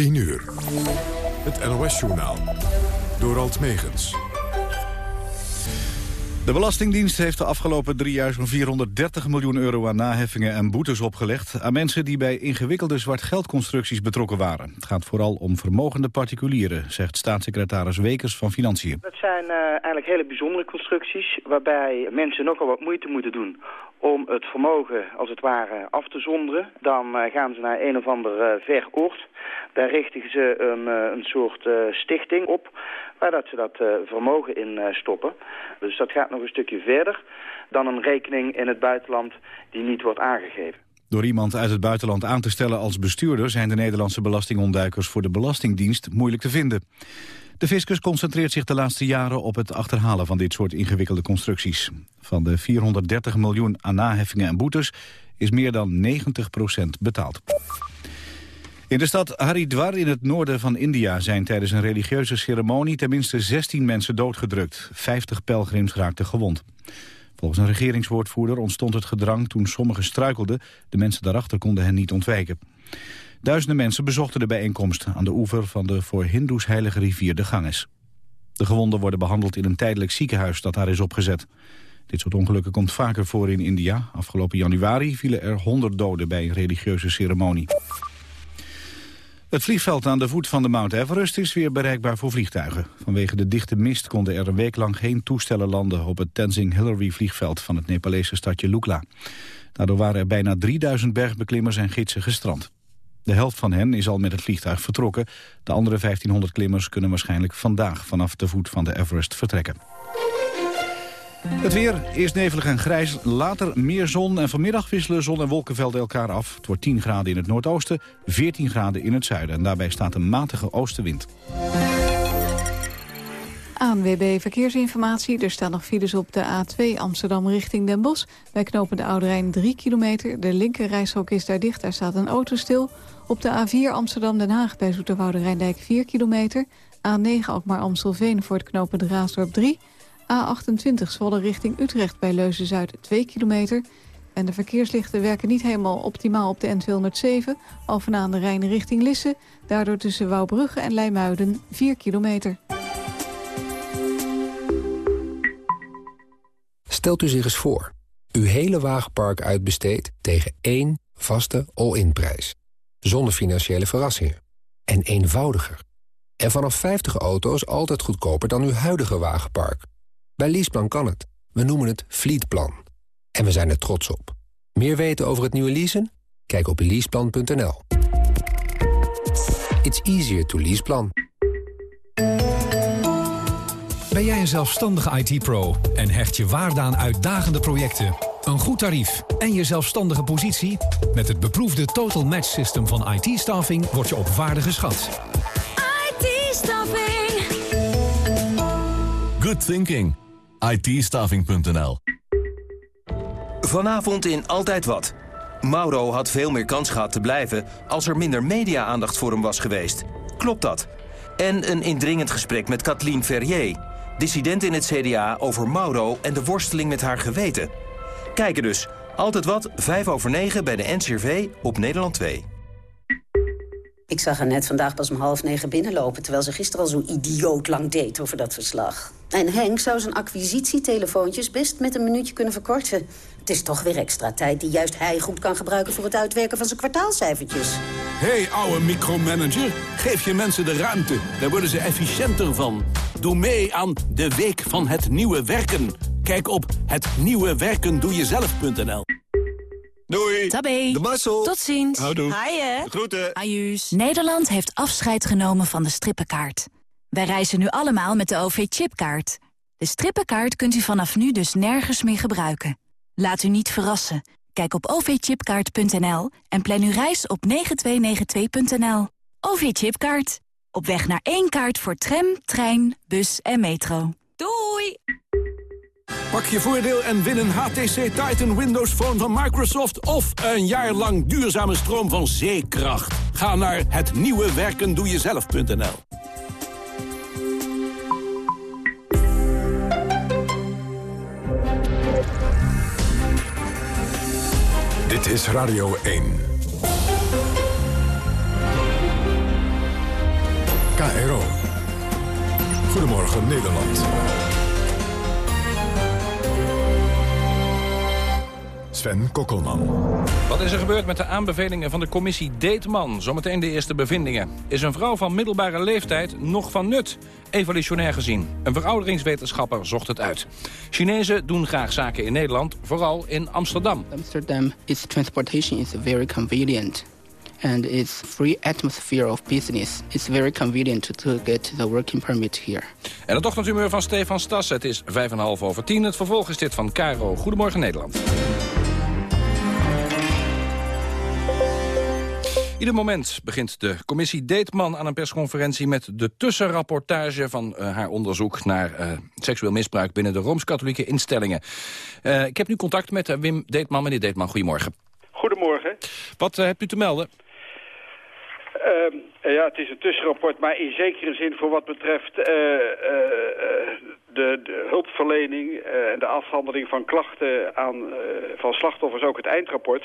10 uur. Het NOS-journaal. Door Alt Megens. De Belastingdienst heeft de afgelopen drie jaar zo'n 430 miljoen euro aan naheffingen en boetes opgelegd aan mensen die bij ingewikkelde zwartgeldconstructies betrokken waren. Het gaat vooral om vermogende particulieren, zegt staatssecretaris Wekers van Financiën. Het zijn uh, eigenlijk hele bijzondere constructies waarbij mensen nogal wat moeite moeten doen om het vermogen als het ware af te zonderen. Dan uh, gaan ze naar een of ander uh, ver oord. Daar richten ze een, een soort stichting op waar dat ze dat vermogen in stoppen. Dus dat gaat nog een stukje verder dan een rekening in het buitenland die niet wordt aangegeven. Door iemand uit het buitenland aan te stellen als bestuurder... zijn de Nederlandse belastingontduikers voor de Belastingdienst moeilijk te vinden. De fiscus concentreert zich de laatste jaren op het achterhalen van dit soort ingewikkelde constructies. Van de 430 miljoen aan naheffingen en boetes is meer dan 90% betaald. In de stad Haridwar in het noorden van India zijn tijdens een religieuze ceremonie tenminste 16 mensen doodgedrukt. 50 pelgrims raakten gewond. Volgens een regeringswoordvoerder ontstond het gedrang toen sommigen struikelden. De mensen daarachter konden hen niet ontwijken. Duizenden mensen bezochten de bijeenkomst aan de oever van de voor hindoes heilige rivier de Ganges. De gewonden worden behandeld in een tijdelijk ziekenhuis dat daar is opgezet. Dit soort ongelukken komt vaker voor in India. Afgelopen januari vielen er 100 doden bij een religieuze ceremonie. Het vliegveld aan de voet van de Mount Everest is weer bereikbaar voor vliegtuigen. Vanwege de dichte mist konden er een week lang geen toestellen landen op het Tenzing Hillary vliegveld van het Nepalese stadje Lukla. Daardoor waren er bijna 3000 bergbeklimmers en gidsen gestrand. De helft van hen is al met het vliegtuig vertrokken. De andere 1500 klimmers kunnen waarschijnlijk vandaag vanaf de voet van de Everest vertrekken. Het weer, eerst nevelig en grijs, later meer zon... en vanmiddag wisselen zon en wolkenvelden elkaar af. Het wordt 10 graden in het noordoosten, 14 graden in het zuiden. En daarbij staat een matige oostenwind. ANWB Verkeersinformatie. Er staan nog files op de A2 Amsterdam richting Den Bosch. Bij knopen de Oude Rijn 3 kilometer. De linker is daar dicht, daar staat een auto stil. Op de A4 Amsterdam-Den Haag bij Zoeterwoude Rijndijk 4 kilometer. A9 Alkmaar-Amstelveen voor het knopen de Raasdorp 3. A28 Zwolle richting Utrecht bij Leuzen-Zuid 2 kilometer. En de verkeerslichten werken niet helemaal optimaal op de N207. Alphen aan de Rijn richting Lisse. Daardoor tussen Wouwbrugge en Leimuiden 4 kilometer. Stelt u zich eens voor. Uw hele wagenpark uitbesteedt tegen één vaste all-in prijs. Zonder financiële verrassingen. En eenvoudiger. En vanaf 50 auto's altijd goedkoper dan uw huidige wagenpark. Bij Leaseplan kan het. We noemen het Fleetplan. En we zijn er trots op. Meer weten over het nieuwe leasen? Kijk op leaseplan.nl. It's easier to leaseplan. Ben jij een zelfstandige IT-pro en hecht je waarde aan uitdagende projecten, een goed tarief en je zelfstandige positie? Met het beproefde Total Match System van IT-staffing word je op waarde geschat. IT-staffing. Good thinking. it Vanavond in Altijd Wat. Mauro had veel meer kans gehad te blijven... als er minder media-aandacht voor hem was geweest. Klopt dat? En een indringend gesprek met Kathleen Ferrier... dissident in het CDA over Mauro en de worsteling met haar geweten. Kijken dus. Altijd Wat, 5 over 9 bij de NCRV op Nederland 2. Ik zag haar net vandaag pas om half negen binnenlopen... terwijl ze gisteren al zo idioot lang deed over dat verslag. En Henk zou zijn acquisitietelefoontjes best met een minuutje kunnen verkorten. Het is toch weer extra tijd die juist hij goed kan gebruiken... voor het uitwerken van zijn kwartaalcijfertjes. hey, ouwe micromanager, geef je mensen de ruimte. Daar worden ze efficiënter van. Doe mee aan de Week van het Nieuwe Werken. Kijk op hetnieuwewerkendoejezelf.nl Doei. Tabé. De Marcel. Tot ziens. Houdoe. Haaien. Groeten. Ajuus. Nederland heeft afscheid genomen van de strippenkaart. Wij reizen nu allemaal met de OV-chipkaart. De strippenkaart kunt u vanaf nu dus nergens meer gebruiken. Laat u niet verrassen. Kijk op ovchipkaart.nl en plan uw reis op 9292.nl. OV-chipkaart. Op weg naar één kaart voor tram, trein, bus en metro. Doei! Pak je voordeel en win een HTC Titan Windows Phone van Microsoft... of een jaar lang duurzame stroom van zeekracht. Ga naar hetnieuwewerkendoejezelf.nl. Dit is Radio 1. KRO. Goedemorgen Nederland. Sven Kokkelman. Wat is er gebeurd met de aanbevelingen van de commissie Deetman? Zometeen de eerste bevindingen. Is een vrouw van middelbare leeftijd nog van nut? Evolutionair gezien. Een verouderingswetenschapper zocht het uit. Chinezen doen graag zaken in Nederland, vooral in Amsterdam. Amsterdam, its transportation is very convenient. And its free atmosphere of business. It's very convenient to get the working permit here. En het ochtendhumeur van Stefan Stas. Het is 5,5 over 10. Het vervolg is dit van Caro. Goedemorgen Nederland. Ieder moment begint de commissie Deetman aan een persconferentie... met de tussenrapportage van uh, haar onderzoek naar uh, seksueel misbruik... binnen de Rooms-Katholieke instellingen. Uh, ik heb nu contact met Wim Deetman. Meneer Deetman, goedemorgen. Goedemorgen. Wat hebt u te melden? Uh, ja, het is een tussenrapport, maar in zekere zin voor wat betreft uh, uh, de, de, hulpverlening en de afhandeling van klachten aan, van slachtoffers, ook het eindrapport.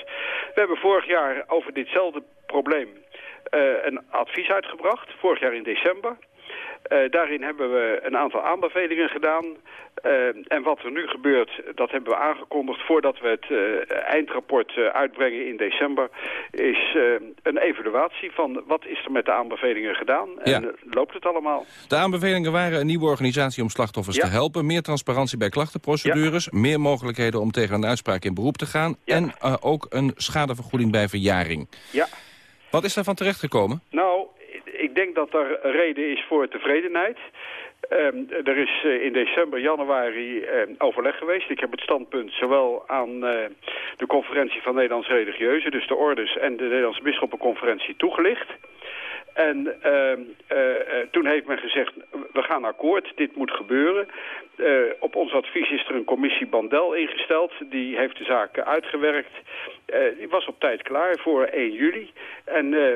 We hebben vorig jaar over ditzelfde probleem een advies uitgebracht, vorig jaar in december. Uh, daarin hebben we een aantal aanbevelingen gedaan. Uh, en wat er nu gebeurt, dat hebben we aangekondigd voordat we het uh, eindrapport uitbrengen in december, is een evaluatie van wat is er met de aanbevelingen gedaan en ja. loopt het allemaal. De aanbevelingen waren een nieuwe organisatie om slachtoffers ja. te helpen, meer transparantie bij klachtenprocedures, ja. meer mogelijkheden om tegen een uitspraak in beroep te gaan en ook een schadevergoeding bij verjaring. Ja. Wat is daarvan terechtgekomen? Nou, ik denk dat er reden is voor tevredenheid. Um, er is uh, in december, januari uh, overleg geweest. Ik heb het standpunt zowel aan uh, de conferentie van Nederlands Religieuzen... dus de orders en de Nederlandse Bisschoppenconferentie toegelicht. En ehm, toen heeft men gezegd, we gaan akkoord, dit moet gebeuren. Uh, op ons advies is er een commissie Bandel ingesteld. Die heeft de zaak uitgewerkt. Uh, die was op tijd klaar voor 1 juli. En uh,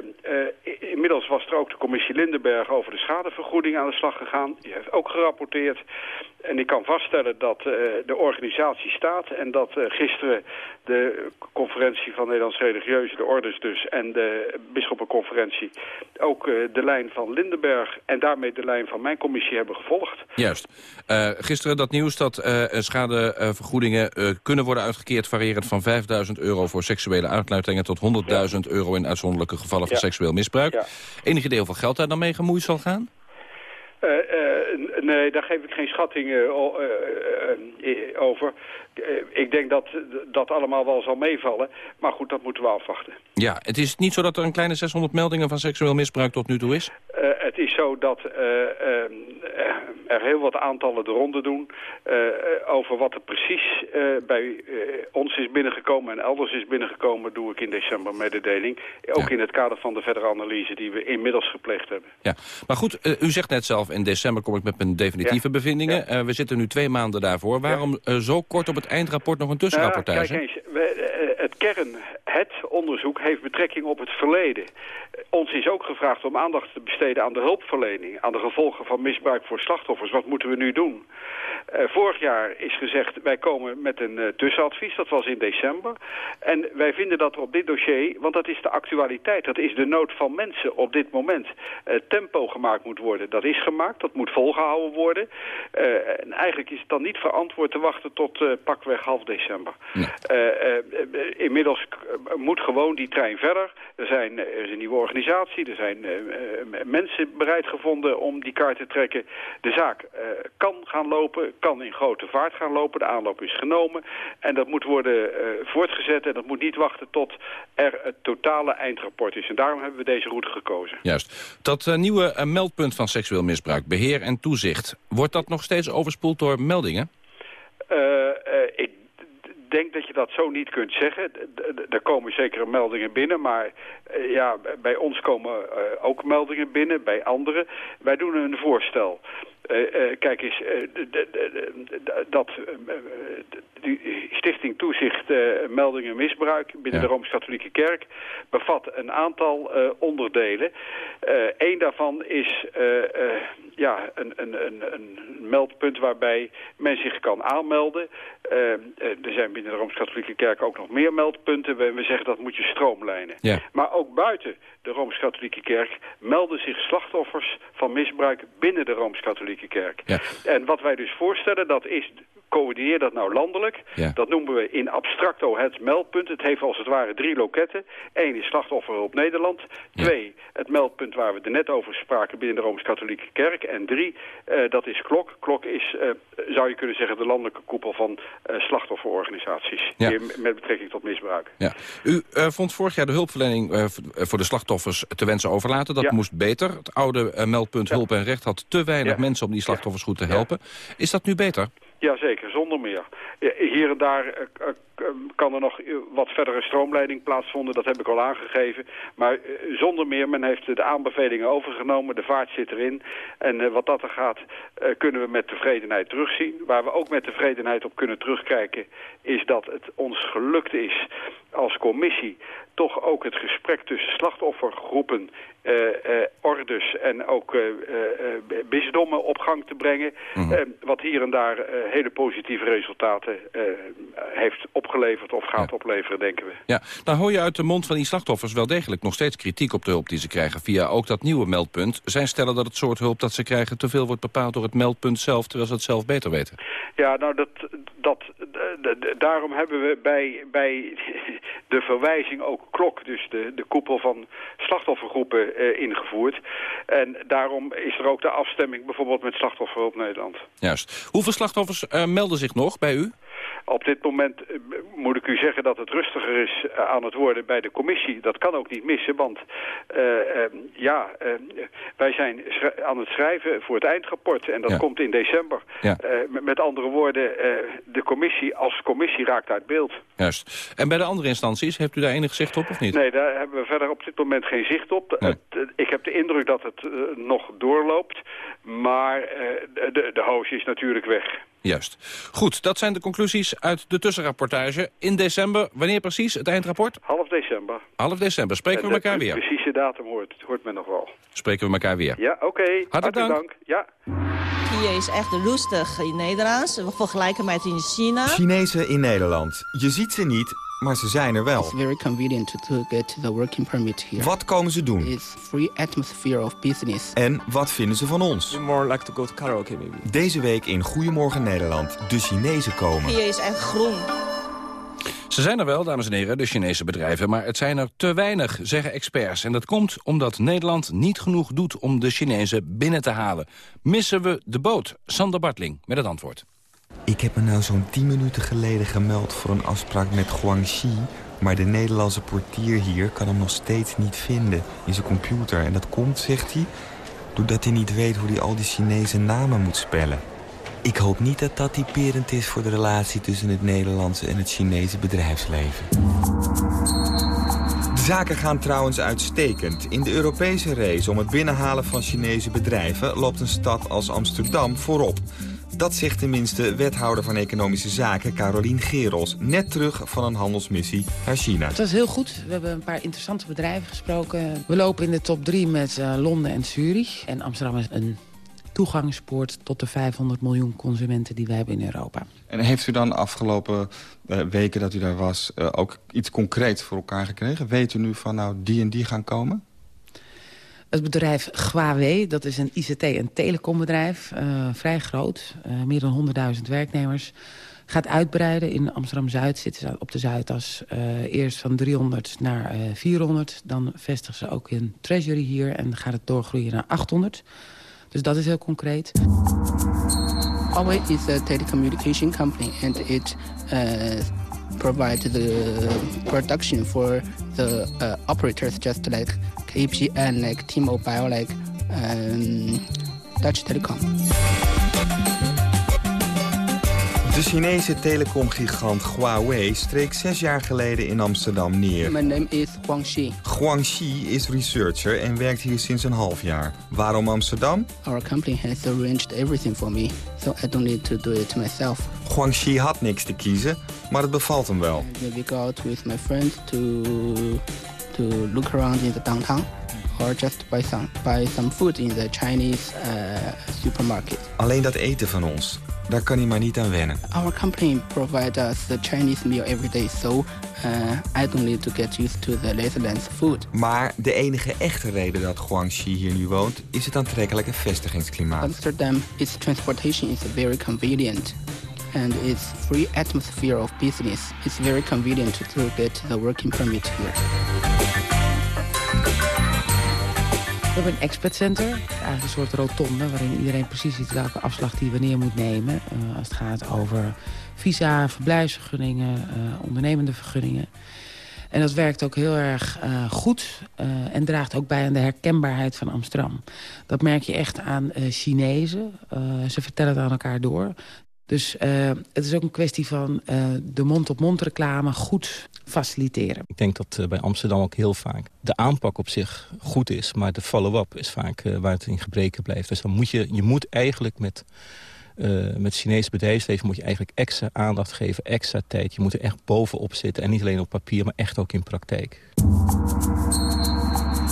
inmiddels was er ook de commissie Lindenberg over de schadevergoeding aan de slag gegaan. Die heeft ook gerapporteerd. En ik kan vaststellen dat de organisatie staat en dat gisteren de conferentie van Nederlands Religieuze, de orders dus, en de bisschoppenconferentie ook de lijn van Lindenberg en daarmee de lijn van mijn commissie hebben gevolgd. Juist gisteren dat nieuws dat uh, schadevergoedingen uh, kunnen worden uitgekeerd... variërend van 5.000 euro voor seksuele uitluitingen... tot 100.000 euro in uitzonderlijke gevallen van seksueel misbruik. Enige deel van geld daar dan mee gemoeid zal gaan? Uh, uh, nee, daar geef ik geen schattingen uh, over. ik denk dat dat allemaal wel zal meevallen. Maar goed, dat moeten we afwachten. Ja, het is niet zo dat er een kleine 600 meldingen van seksueel misbruik tot nu toe is? Het is zo dat er heel wat aantallen de ronde doen... over wat er precies bij ons is binnengekomen en elders is binnengekomen... doe ik in december mededeling. Ook ja. in het kader van de verdere analyse die we inmiddels gepleegd hebben. Ja, maar goed, u zegt net zelf in december kom ik met mijn definitieve ja. bevindingen. Ja. We zitten nu twee maanden daarvoor. Waarom zo kort op het eindrapport nog een tussenrapportage? Nou, kijk eens, we, het kern, het onderzoek heeft betrekking op het verleden. Ons is ook gevraagd om aandacht te besteden aan de hulpverlening... aan de gevolgen van misbruik voor slachtoffers. Wat moeten we nu doen? Uh, vorig jaar is gezegd, wij komen met een uh, tussenadvies. Dat was in december. En wij vinden dat op dit dossier, want dat is de actualiteit. Dat is de nood van mensen op dit moment. Uh, tempo gemaakt moet worden. Dat is gemaakt, dat moet volgehouden worden. en eigenlijk is het dan niet verantwoord te wachten tot pakweg half december. Inmiddels moet gewoon die trein verder. Er, zijn, er is een nieuwe organisatie, er zijn mensen bereid gevonden om die kaart te trekken. De zaak kan gaan lopen, kan in grote vaart gaan lopen. De aanloop is genomen. En dat moet worden uh, voortgezet en dat moet niet wachten tot er het totale eindrapport is. En daarom hebben we deze route gekozen. Juist. Dat uh, nieuwe uh, meldpunt van seksueel misbruik, beheer en toezicht... wordt dat nog steeds overspoeld door meldingen? ik denk dat je dat zo niet kunt zeggen. Er komen zeker meldingen binnen, maar uh, ja, bij ons komen uh, ook meldingen binnen, bij anderen. Wij doen een voorstel. Uh, kijk eens, dat die Stichting Toezicht Meldingen Misbruik binnen ja. de Rooms-Katholieke Kerk bevat een aantal onderdelen. Eén daarvan is ja, een, een, een, een meldpunt waarbij men zich kan aanmelden. Uh, er zijn binnen de Rooms-Katholieke Kerk ook nog meer meldpunten. We, we zeggen dat moet je stroomlijnen. Ja. Maar ook buiten de Rooms-Katholieke Kerk melden zich slachtoffers van misbruik binnen de Rooms-Katholieke Kerk. Ja. En wat wij dus voorstellen, dat is coördineer dat nou landelijk. Ja. Dat noemen we in abstracto het meldpunt. Het heeft als het ware drie loketten. Eén is slachtofferhulp Nederland. Twee, het meldpunt waar we er net over spraken binnen de Rooms-Katholieke Kerk. En drie, eh, dat is KLOK. KLOK is, eh, zou je kunnen zeggen, de landelijke koepel van eh, slachtofferorganisaties. Ja. Die- Met betrekking tot misbruik. Ja. U vond vorig jaar de hulpverlening voor de slachtoffers te wensen overlaten. Dat Ja. moest beter. Het oude meldpunt Hulp en Recht had te weinig mensen om die slachtoffers goed te helpen. Is dat nu beter? Jazeker, zonder meer. Hier en daar eh, eh, k- kan er nog eh, wat verdere stroomleiding plaatsvinden. Dat heb ik al aangegeven. Maar eh, zonder meer, men heeft de aanbevelingen overgenomen. De vaart zit erin. En eh, wat dat er gaat, eh, kunnen we met tevredenheid terugzien. Waar we ook met tevredenheid op kunnen terugkijken... is dat het ons gelukt is als commissie toch ook het gesprek tussen slachtoffergroepen, eh, eh, ordes en ook eh, eh, eh, bisdommen op gang te brengen. Eh, wat hier en daar hele positieve resultaten eh, heeft opgeleverd of gaat opleveren, denken we. Ja, dan hoor je uit de mond van die slachtoffers wel degelijk nog steeds kritiek op de hulp die ze krijgen via ook dat nieuwe meldpunt. Zij stellen dat het soort hulp dat ze krijgen te veel wordt bepaald door het meldpunt zelf, terwijl ze het zelf beter weten. Ja, nou, dat, dat, daarom hebben we bij, bij de verwijzing ook klok, dus de, de koepel van slachtoffergroepen eh, ingevoerd. En daarom is er ook de afstemming bijvoorbeeld met Slachtofferhulp Nederland. Juist. Hoeveel slachtoffers eh, melden zich nog bij u? Op dit moment eh, moet ik u zeggen dat het rustiger is eh, aan het worden bij de commissie. Dat kan ook niet missen, want eh, eh, ja, wij zijn aan het schrijven voor het eindrapport. En dat Ja. komt in december. Ja. Met- andere woorden, de commissie als commissie raakt uit beeld. Juist. En bij de andere instanties, heeft u daar enig zicht op of niet? Nee, daar hebben we verder op dit moment geen zicht op. Nee. Het, ik heb de indruk dat het nog doorloopt. Maar de, de, de hoos is natuurlijk weg. Juist. Goed, dat zijn de conclusies uit de tussenrapportage. In december, wanneer precies, het eindrapport? Half december. Half december. Spreken we En de elkaar weer? precieze datum hoort, hoort men nog wel. Spreken we elkaar weer. Ja, oké. Hartelijk dank. dank. Ja. Hier is echt rustig in Nederlands. We vergelijken met in China. Chinezen in Nederland. Je ziet ze niet, maar ze zijn er wel. It's very convenient to, to get the working permit here. Wat komen ze doen? It's free atmosphere of business. En wat vinden ze van ons? More like to go to karaoke maybe. Deze week in Goedemorgen Nederland. De Chinezen komen. Hier is echt groen. Ze zijn er wel, dames en heren, de Chinese bedrijven, maar het zijn er te weinig, zeggen experts. En dat komt omdat Nederland niet genoeg doet om de Chinezen binnen te halen. Missen we de boot? Sander Bartling met het antwoord. Ik heb me nou zo'n 10 minuten geleden gemeld voor een afspraak met Guangxi... maar de Nederlandse portier hier kan hem nog steeds niet vinden in zijn computer. En dat komt, zegt hij, doordat hij niet weet hoe hij al die Chinese namen moet spellen. Ik hoop niet dat dat typerend is voor de relatie tussen het Nederlandse en het Chinese bedrijfsleven. De zaken gaan trouwens uitstekend. In de Europese race om het binnenhalen van Chinese bedrijven... loopt een stad als Amsterdam voorop. Dat zegt tenminste wethouder van Economische Zaken Carolien Geros... net terug van een handelsmissie naar China. Het was heel goed. We hebben een paar interessante bedrijven gesproken. We lopen in de top drie met eh, Londen en Zurich. En Amsterdam is een toegangspoort tot de 500 miljoen consumenten die we hebben in Europa. En heeft u dan afgelopen eh, weken dat u daar was... eh, ook iets concreets voor elkaar gekregen? Weet u nu van nou die en die gaan komen? Het bedrijf Huawei, dat is een ICT- en telecombedrijf, eh, vrij groot, eh, meer dan 100.000 werknemers, gaat uitbreiden. In Amsterdam-Zuid zitten ze op de Zuidas eh, eerst van 300 naar eh 400. Dan vestigen ze ook in Treasury hier en gaat het doorgroeien naar 800. Dus dat is heel concreet. Huawei is a telecommunication company and it provides the production for the uh, operators just like KPN, like T-Mobile, like um, Dutch Telecom. De Chinese telecomgigant Huawei streek zes jaar geleden in Amsterdam neer. My name is Guangxi. Guangxi is researcher en werkt hier sinds een half jaar. Waarom Amsterdam? Our company has arranged everything for me, so I don't need to do it myself. Guangxi had niks te kiezen, maar het bevalt hem wel. Maybe go out with my friends to to look around in the downtown. Or just buy some, buy some food in the Chinese uh, supermarket. Alleen dat eten van ons, daar kan hij maar niet aan wennen. Our company provides us the Chinese meal every day, so uh, I don't need to get used to the Netherlands food. Maar de enige echte reden dat Guangxi hier nu woont... is het aantrekkelijke vestigingsklimaat. Amsterdam, its transportation is very convenient. And its free atmosphere of business is very convenient to get the working permit here. We hebben een expat center, eigenlijk een soort rotonde... waarin iedereen precies ziet welke afslag die wanneer moet nemen. Uh, als het gaat over visa, verblijfsvergunningen, uh, ondernemende vergunningen. En dat werkt ook heel erg uh, goed en draagt ook bij aan de herkenbaarheid van Amsterdam. Dat merk je echt aan Chinezen. ze vertellen het aan elkaar door. Dus het is ook een kwestie van de mond-op-mond reclame goed faciliteren. Ik denk dat bij Amsterdam ook heel vaak de aanpak op zich goed is... maar de follow-up is vaak waar het in gebreken blijft. Dus dan moet je, je moet eigenlijk met... Met Chinese bedrijfsleven moet je eigenlijk extra aandacht geven, extra tijd. Je moet er echt bovenop zitten en niet alleen op papier, maar echt ook in praktijk.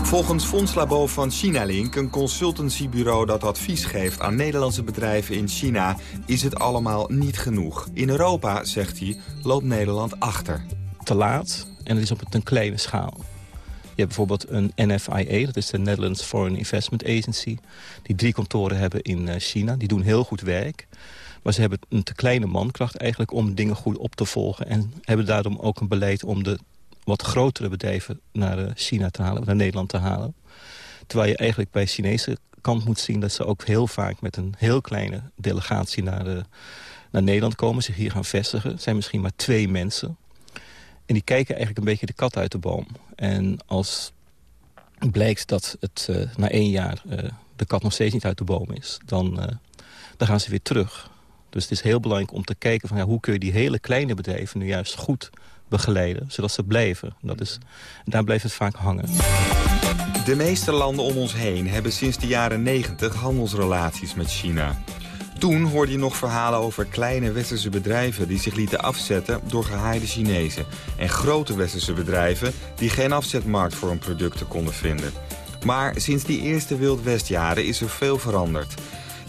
Volgens Fondslabo van Chinalink, een consultancybureau dat advies geeft aan Nederlandse bedrijven in China, is het allemaal niet genoeg. In Europa, zegt hij, loopt Nederland achter. Te laat en het is op een kleine schaal. Je hebt bijvoorbeeld een NFIA, dat is de Netherlands Foreign Investment Agency... die drie kantoren hebben in China. Die doen heel goed werk. Maar ze hebben een te kleine mankracht eigenlijk om dingen goed op te volgen... en hebben daarom ook een beleid om de wat grotere bedrijven naar China te halen... naar Nederland te halen. Terwijl je eigenlijk bij de Chinese kant moet zien... dat ze ook heel vaak met een heel kleine delegatie naar, de, naar Nederland komen... zich hier gaan vestigen. Het zijn misschien maar twee mensen... En die kijken eigenlijk een beetje de kat uit de boom. En als blijkt dat het uh, na één jaar de kat nog steeds niet uit de boom is... Dan, dan gaan ze weer terug. Dus het is heel belangrijk om te kijken van ja, hoe kun je die hele kleine bedrijven... nu juist goed begeleiden, zodat ze blijven. Dat is, daar blijft het vaak hangen. De meeste landen om ons heen hebben sinds de jaren 90 handelsrelaties met China. Toen hoorde je nog verhalen over kleine westerse bedrijven... die zich lieten afzetten door gehaaide Chinezen. En grote westerse bedrijven die geen afzetmarkt voor hun producten konden vinden. Maar sinds die eerste Wild Westjaren is er veel veranderd.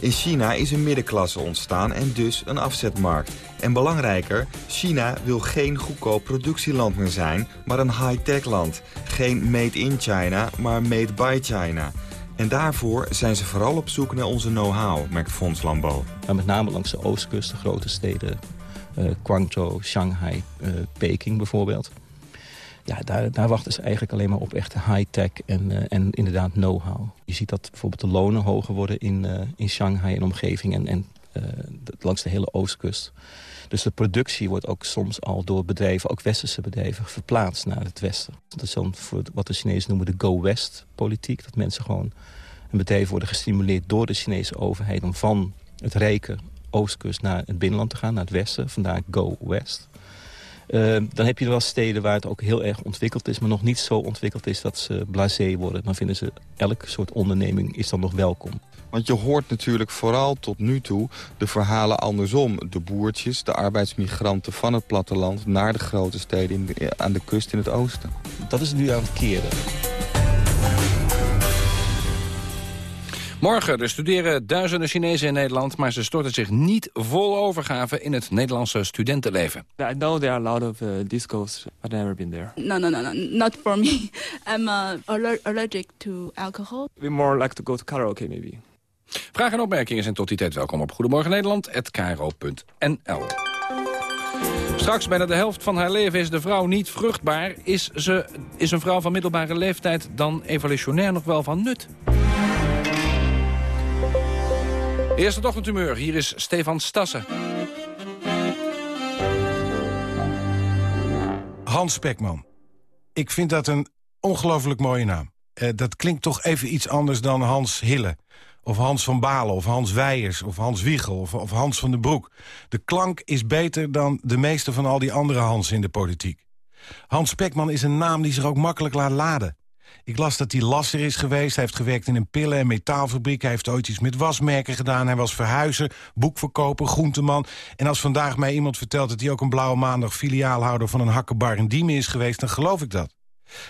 In China is een middenklasse ontstaan en dus een afzetmarkt. En belangrijker, China wil geen goedkoop productieland meer zijn, maar een high-tech land. Geen made in China, maar made by China. En daarvoor zijn ze vooral op zoek naar onze know-how, merkt Fons Lambeau. Met name langs de oostkust, de grote steden, uh, Guangzhou, Shanghai, uh, Peking bijvoorbeeld. Ja, daar, daar wachten ze eigenlijk alleen maar op echte high-tech en, uh, en inderdaad know-how. Je ziet dat bijvoorbeeld de lonen hoger worden in, in Shanghai en omgeving en, en langs de hele oostkust. Dus de productie wordt ook soms al door bedrijven, ook westerse bedrijven, verplaatst naar het westen. Dat is voor wat de Chinezen noemen de go-west-politiek. Dat mensen gewoon, een bedrijf worden gestimuleerd door de Chinese overheid... om van het rijke oostkust naar het binnenland te gaan, naar het westen. Vandaar go-west. Uh, dan heb je wel steden waar het ook heel erg ontwikkeld is... maar nog niet zo ontwikkeld is dat ze blasé worden. Dan vinden ze elk soort onderneming is dan nog welkom. Want je hoort natuurlijk vooral tot nu toe de verhalen andersom. De boertjes, de arbeidsmigranten van het platteland... naar de grote steden in de, aan de kust in het oosten. Dat is nu aan het keren. Morgen er studeren duizenden Chinezen in Nederland... maar ze storten zich niet vol overgave in het Nederlandse studentenleven. I know there are a lot of uh, discos, but I've never been there. No, no, no, no, not for me. I'm uh, aller allergic to alcohol. We more like to go to karaoke, maybe. Vragen en opmerkingen zijn tot die tijd welkom op Goedemorgen Nederland@kro.nl. Straks bijna de helft van haar leven is de vrouw niet vruchtbaar. Is, ze, is een vrouw van middelbare leeftijd dan evolutionair nog wel van nut? Eerste ochtendhumeur, hier is Stefan Stassen. Hans Spekman. Ik vind dat een ongelooflijk mooie naam. Uh, dat klinkt toch even iets anders dan Hans Hille. Of Hans van Balen, of Hans Weijers, of Hans Wiegel, of, of Hans van den Broek. De klank is beter dan de meeste van al die andere Hans in de politiek. Hans Spekman is een naam die zich ook makkelijk laat laden. Ik las dat hij lasser is geweest. Hij heeft gewerkt in een pillen- en metaalfabriek. Hij heeft ooit iets met wasmerken gedaan. Hij was verhuizer, boekverkoper, groenteman. En als vandaag mij iemand vertelt dat hij ook een blauwe maandag... filiaalhouder van een hakkenbar in Diemen is geweest... dan geloof ik dat.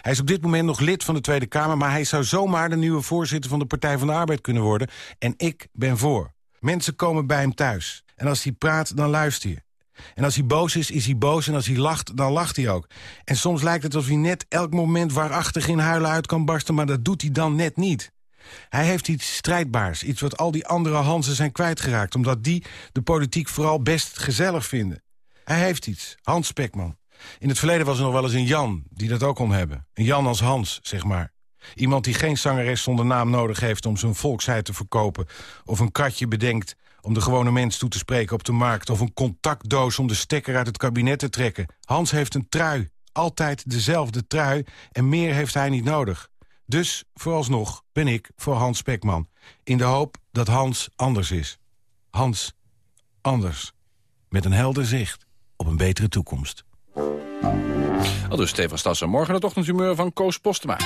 Hij is op dit moment nog lid van de Tweede Kamer... maar hij zou zomaar de nieuwe voorzitter van de Partij van de Arbeid kunnen worden. En ik ben voor. Mensen komen bij hem thuis. En als hij praat, dan luister je. En als hij boos is, is hij boos. En als hij lacht, dan lacht hij ook. En soms lijkt het alsof hij net elk moment waarachtig in huilen uit kan barsten... maar dat doet hij dan net niet. Hij heeft iets strijdbaars, iets wat al die andere Hansen zijn kwijtgeraakt... omdat die de politiek vooral best gezellig vinden. Hij heeft iets, Hans Spekman. In het verleden was er nog wel eens een Jan die dat ook kon hebben. Een Jan als Hans, zeg maar. Iemand die geen zangeres zonder naam nodig heeft om zijn volksheid te verkopen... of een katje bedenkt om de gewone mens toe te spreken op de markt... of een contactdoos om de stekker uit het kabinet te trekken. Hans heeft een trui, altijd dezelfde trui... en meer heeft hij niet nodig. Dus vooralsnog ben ik voor Hans Spekman. In de hoop dat Hans anders is. Hans anders. Met een helder zicht op een betere toekomst. Al dus Stefan Stassen. Morgen het ochtendhumeur van Koos Postema.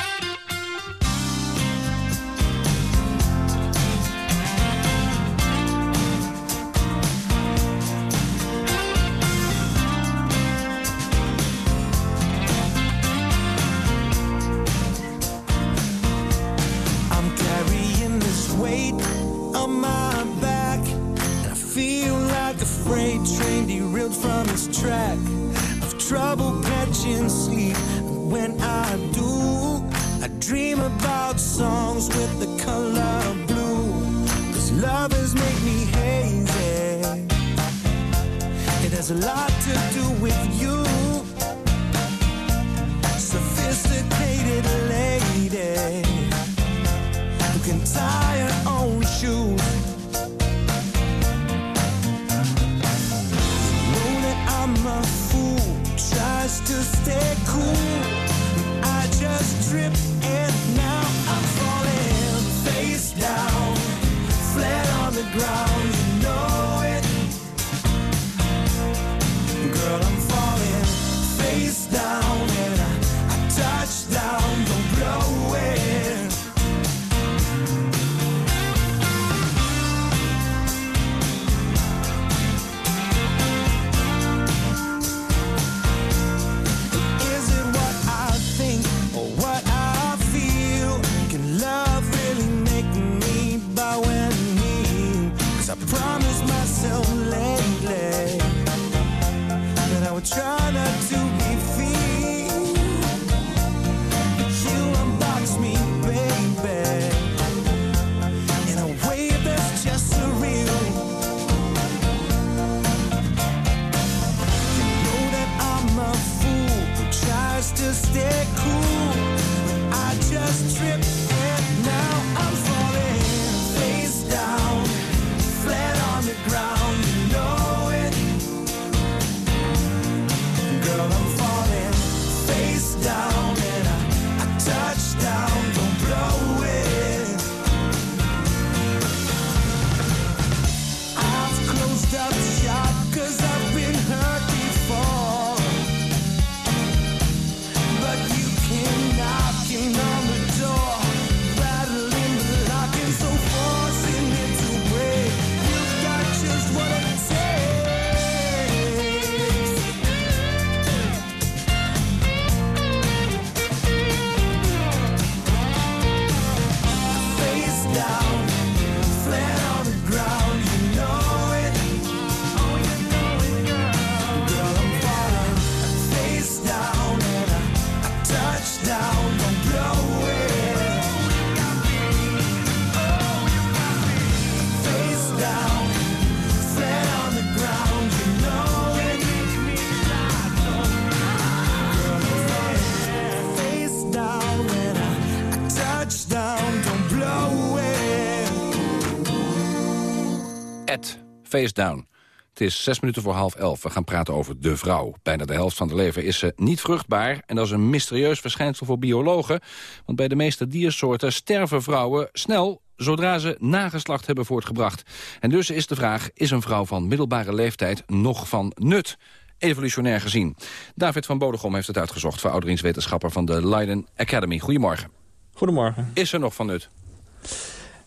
Face down. Het is zes minuten voor half elf. We gaan praten over de vrouw. Bijna de helft van de leven is ze niet vruchtbaar. En dat is een mysterieus verschijnsel voor biologen. Want bij de meeste diersoorten sterven vrouwen snel zodra ze nageslacht hebben voortgebracht. En dus is de vraag, is een vrouw van middelbare leeftijd nog van nut? Evolutionair gezien. David van Bodegom heeft het uitgezocht... verouderingswetenschapper van de Leiden Academy. Goedemorgen. Goedemorgen. Is er nog van nut?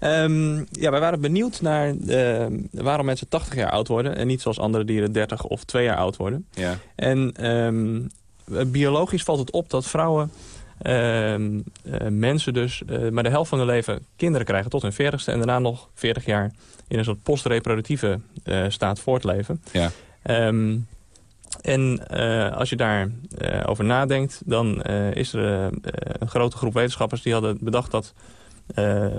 Ehm, ja, wij waren benieuwd naar eh, waarom mensen 80 jaar oud worden... en niet zoals andere dieren 30 of 2 jaar oud worden. Ja. En ehm, biologisch valt het op dat vrouwen ehm, eh, mensen dus eh, maar de helft van hun leven kinderen krijgen tot hun 40ste... en daarna nog 40 jaar in een soort postreproductieve eh, staat voortleven. Ja. Ehm, en als je daarover over nadenkt, dan is er een grote groep wetenschappers die hadden bedacht dat,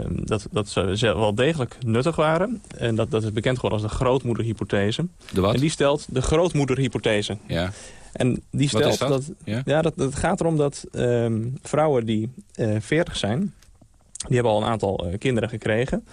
dat, dat ze wel degelijk nuttig waren. En dat, dat is bekend geworden als de grootmoederhypothese. De wat? En die stelt de grootmoederhypothese. Ja. En die Wat stelt is dat? Ja? Ja? dat, dat gaat erom dat ehm, vrouwen die eh 40 zijn... die hebben al een aantal eh, kinderen gekregen.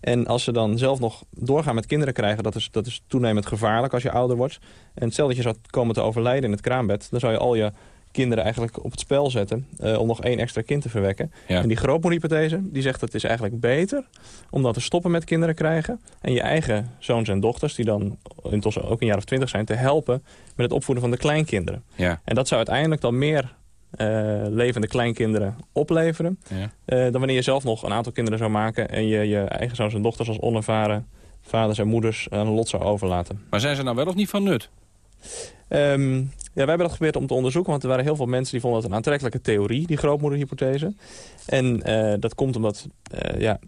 En als ze dan zelf nog doorgaan met kinderen krijgen... Dat is, dat is toenemend gevaarlijk als je ouder wordt. En stel dat je zou komen te overlijden in het kraambed... dan zou je al je kinderen eigenlijk op het spel zetten... eh, om nog één extra kind te verwekken. Ja. En die grootmoederhypothese die zegt dat het is eigenlijk beter... om dan te stoppen met kinderen krijgen... en je eigen zoons en dochters, die dan intussen ook een jaar of twintig zijn... te helpen met het opvoeden van de kleinkinderen. Ja. En dat zou uiteindelijk dan meer eh, levende kleinkinderen opleveren... Ja. eh, dan wanneer je zelf nog een aantal kinderen zou maken... en je je eigen zoons en dochters als onervaren vaders en moeders aan een lot zou overlaten. Maar zijn ze nou wel of niet van nut? Ehm, ja, wij hebben dat geprobeerd om te onderzoeken, want er waren heel veel mensen die vonden het een aantrekkelijke theorie, die grootmoederhypothese. En eh, dat komt omdat, eh, ja,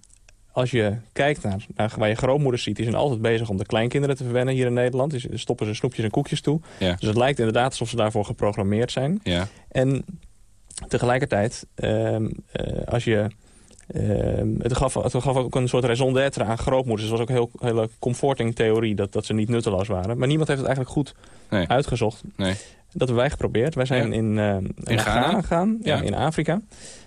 als je kijkt naar, naar waar je grootmoeders ziet, die zijn altijd bezig om de kleinkinderen te verwennen hier in Nederland. Die stoppen ze snoepjes en koekjes toe. Ja. Dus het lijkt inderdaad alsof ze daarvoor geprogrammeerd zijn. Ja. En tegelijkertijd, ehm, eh, als je... ehm, het, gaf, het gaf ook een soort raison d'être aan grootmoeders. Het was ook een heel, hele comforting theorie dat, dat ze niet nutteloos waren. Maar niemand heeft het eigenlijk goed Nee. uitgezocht. Nee. Dat hebben wij geprobeerd. Wij zijn Ja. in, eh, naar Ghana? Gegaan, ja. Ja. in Afrika.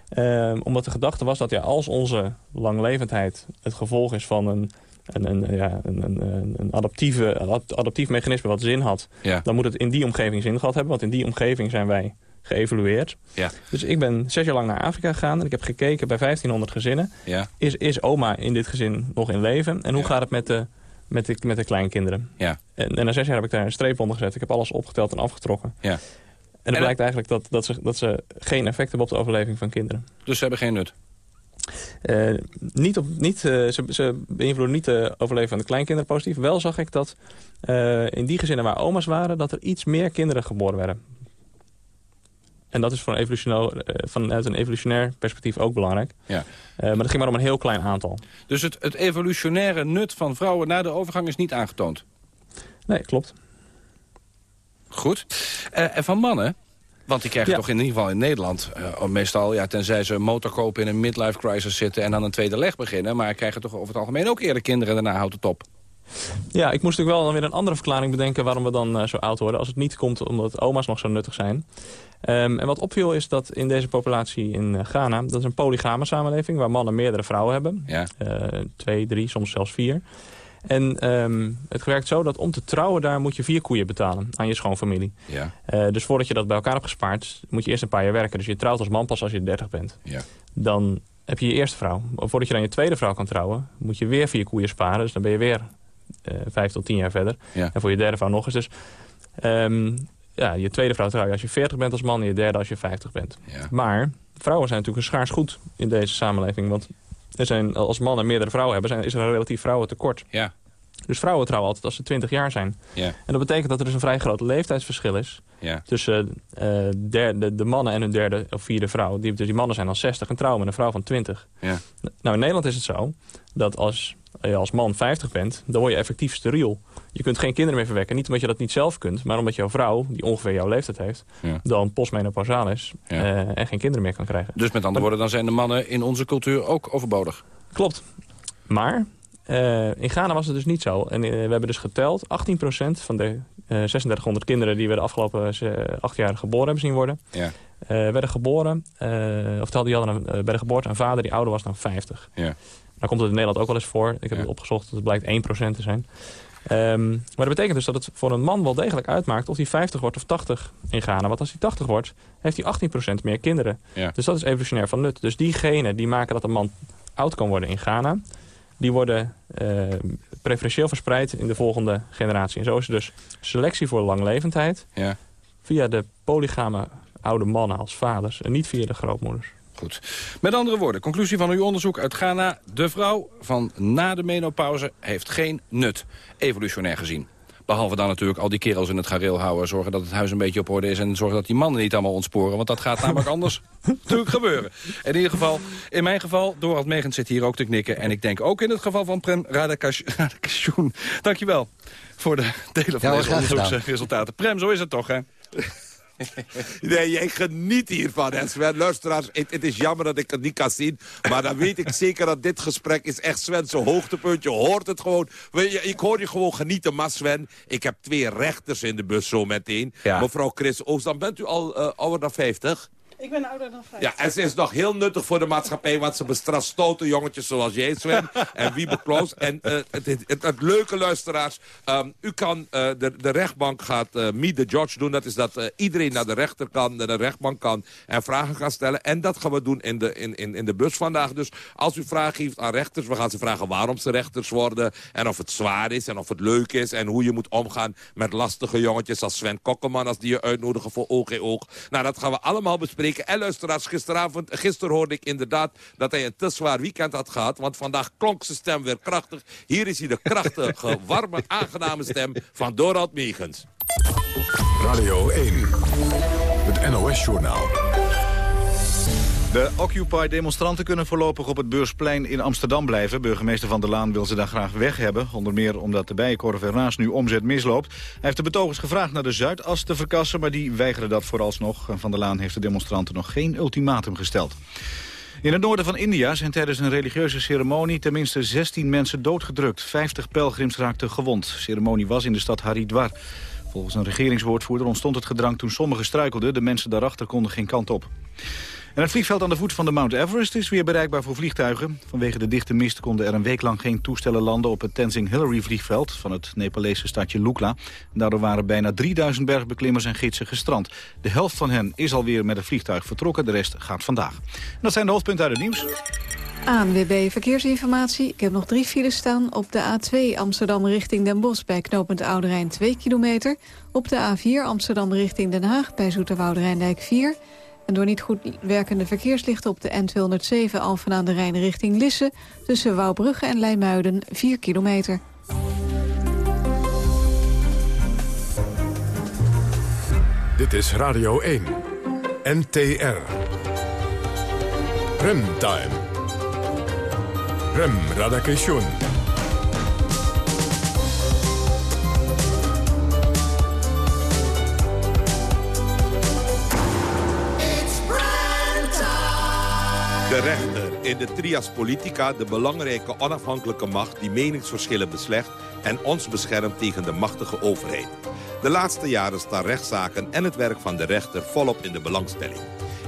Ehm, omdat de gedachte was dat ja, als onze langlevendheid het gevolg is van een, een, een, ja, een, een, adaptieve, adaptief mechanisme wat zin had... Dan moet het in die omgeving zin gehad hebben. Want in die omgeving zijn wij geëvalueerd. Ja. Dus ik ben zes jaar lang naar Afrika gegaan en ik heb gekeken bij 1500 gezinnen. Ja. Is, is oma in dit gezin nog in leven? En hoe gaat het met de, met de, met de kleinkinderen? Ja. En, en na zes jaar heb ik daar een streep onder gezet. Ik heb alles opgeteld en afgetrokken. Ja. En het blijkt eigenlijk dat, dat, ze, dat ze geen effect hebben op de overleving van kinderen. Dus ze hebben geen nut? Eh, niet op, niet, eh, ze, ze beïnvloeden niet de overleving van de kleinkinderen positief. Wel zag ik dat eh, in die gezinnen waar oma's waren... dat er iets meer kinderen geboren werden. En dat is van evolutionair, eh, vanuit een evolutionair perspectief ook belangrijk. Ja. Eh, maar het ging maar om een heel klein aantal. Dus het, het evolutionaire nut van vrouwen na de overgang is niet aangetoond? Nee, klopt. Goed. Eh, en van mannen? Want die krijgen Ja. toch in ieder geval in Nederland... eh, meestal, ja, tenzij ze een motor kopen in een midlife crisis zitten... en dan een tweede leg beginnen. Maar krijgen toch over het algemeen ook eerder kinderen. Daarna houdt het op. Ja, ik moest natuurlijk wel dan weer een andere verklaring bedenken... waarom we dan eh, zo oud worden. Als het niet komt omdat oma's nog zo nuttig zijn. Ehm, en wat opviel is dat in deze populatie in eh, Ghana... dat is een polygame samenleving waar mannen meerdere vrouwen hebben. Ja. Eh, twee, drie, soms zelfs vier. En ehm, het werkt zo dat om te trouwen daar moet je vier koeien betalen aan je schoonfamilie. Ja. Dus voordat je dat bij elkaar hebt gespaard, moet je eerst een paar jaar werken. Dus je trouwt als man pas als je 30 bent. Ja. Dan heb je je eerste vrouw. Voordat je dan je tweede vrouw kan trouwen, moet je weer vier koeien sparen. Dus dan ben je weer vijf tot tien jaar verder. Ja. En voor je derde vrouw nog eens. Dus ehm, ja, je tweede vrouw trouw je als je 40 bent als man en je derde als je 50 bent. Ja. Maar vrouwen zijn natuurlijk een schaars goed in deze samenleving. Want er zijn, als mannen meerdere vrouwen hebben, zijn, is er een relatief vrouwentekort. Ja. Dus vrouwen trouwen altijd als ze 20 jaar zijn. Ja. En dat betekent dat er dus een vrij groot leeftijdsverschil is Ja. tussen eh, derde, de mannen en hun derde of vierde vrouw. Die, die mannen zijn al 60 en trouwen met een vrouw van 20. Ja. Nou, in Nederland is het zo dat als als man 50 bent, dan word je effectief steriel. Je kunt geen kinderen meer verwekken. Niet omdat je dat niet zelf kunt, maar omdat jouw vrouw, die ongeveer jouw leeftijd heeft, Ja. dan postmenopausaal is Ja. eh, en geen kinderen meer kan krijgen. Dus met andere woorden, dan zijn de mannen in onze cultuur ook overbodig. Klopt. Maar eh, in Ghana was het dus niet zo. En eh, we hebben dus geteld, 18% van de eh 3600 kinderen die we de afgelopen acht jaar geboren hebben zien worden, Ja. werden geboren, of die hadden een, bij de geboorte een vader die ouder was dan 50. Ja. Nou komt het in Nederland ook wel eens voor. Ik heb het opgezocht, het blijkt 1% te zijn. Ehm, maar dat betekent dus dat het voor een man wel degelijk uitmaakt of hij 50 wordt of 80 in Ghana. Want als hij 80 wordt, heeft hij 18% meer kinderen. Ja. Dus dat is evolutionair van nut. Dus die genen die maken dat een man oud kan worden in Ghana... die worden eh, preferentieel verspreid in de volgende generatie. En zo is er dus selectie voor langlevendheid... Ja. via de polygame oude mannen als vaders... en niet via de grootmoeders. Goed. Met andere woorden, conclusie van uw onderzoek uit Ghana. De vrouw van na de menopauze heeft geen nut, evolutionair gezien. Behalve dan natuurlijk al die kerels in het gareel houden. Zorgen dat het huis een beetje op orde is. En zorgen dat die mannen niet allemaal ontsporen. Want dat gaat namelijk anders natuurlijk gebeuren. In ieder geval, in mijn geval, Dorald Megens zit hier ook te knikken. En ik denk ook in het geval van Prem Radakasjoen. Dankjewel voor de delen van Ja, deze onderzoeksresultaten. Prem, zo is het toch, hè? Nee, jij geniet hiervan, hè, Sven. Luisteraars, het, het is jammer dat ik het niet kan zien. Maar dan weet ik zeker dat dit gesprek is echt Sven zijn hoogtepunt. Je hoort het gewoon. Ik hoor je gewoon genieten, maar Sven, ik heb twee rechters in de bus zo meteen. Mevrouw Chris Oostam, bent u al eh, ouder dan 50? Ik ben ouder dan vijf. Ja, en ze is nog heel nuttig voor de maatschappij... want ze bestraft stoute jongetjes zoals jij, Sven, en Wiebe Kloos. En eh, het, het, leuke, luisteraars... ehm, u kan, eh, de, de rechtbank gaat eh meet the judge doen. Dat is dat iedereen naar de rechter kan, naar de rechtbank kan... en vragen kan stellen. En dat gaan we doen in de, in, in, in de bus vandaag. Dus als u vragen heeft aan rechters... we gaan ze vragen waarom ze rechters worden... en of het zwaar is en of het leuk is... en hoe je moet omgaan met lastige jongetjes als Sven Kokkelman... als die je uitnodigen voor in oog. Nou, dat gaan we allemaal bespreken. En luisteraars, gisteravond, gisteren hoorde ik inderdaad... dat hij een te zwaar weekend had gehad. Want vandaag klonk zijn stem weer krachtig. Hier is hij de krachtige, warme, aangename stem van Dorald Megens. Radio 1, het NOS-journaal. De Occupy-demonstranten kunnen voorlopig op het Beursplein in Amsterdam blijven. Burgemeester Van der Laan wil ze daar graag weg hebben. Onder meer omdat de Bijenkorf ernaast nu omzet misloopt. Hij heeft de betogers gevraagd naar de Zuidas te verkassen... maar die weigeren dat vooralsnog. Van der Laan heeft de demonstranten nog geen ultimatum gesteld. In het noorden van India zijn tijdens een religieuze ceremonie... tenminste 16 mensen doodgedrukt. 50 pelgrims raakten gewond. De ceremonie was in de stad Haridwar. Volgens een regeringswoordvoerder ontstond het gedrang toen sommigen struikelden. De mensen daarachter konden geen kant op. En het vliegveld aan de voet van de Mount Everest is weer bereikbaar voor vliegtuigen. Vanwege de dichte mist konden er een week lang geen toestellen landen op het Tenzing Hillary vliegveld van het Nepalese stadje Lukla. Daardoor waren bijna 3000 bergbeklimmers en gidsen gestrand. De helft van hen is alweer met het vliegtuig vertrokken, de rest gaat vandaag. En dat zijn de hoofdpunten uit het nieuws. ANWB Verkeersinformatie. Ik heb nog drie files staan. Op de A2 Amsterdam richting Den Bosch bij knooppunt Oude Rijn 2 kilometer. Op de A4 Amsterdam richting Den Haag bij Zoeterwoude Rijndijk 4. En door niet goed werkende verkeerslichten op de N207 Alphen aan de Rijn richting Lisse... tussen Wouwbrugge en Leimuiden 4 kilometer. Dit is Radio 1, NTR. Remtime. Rem Radakation. De rechter in de trias politica, de belangrijke onafhankelijke macht... die meningsverschillen beslecht en ons beschermt tegen de machtige overheid. De laatste jaren staan rechtszaken en het werk van de rechter volop in de belangstelling.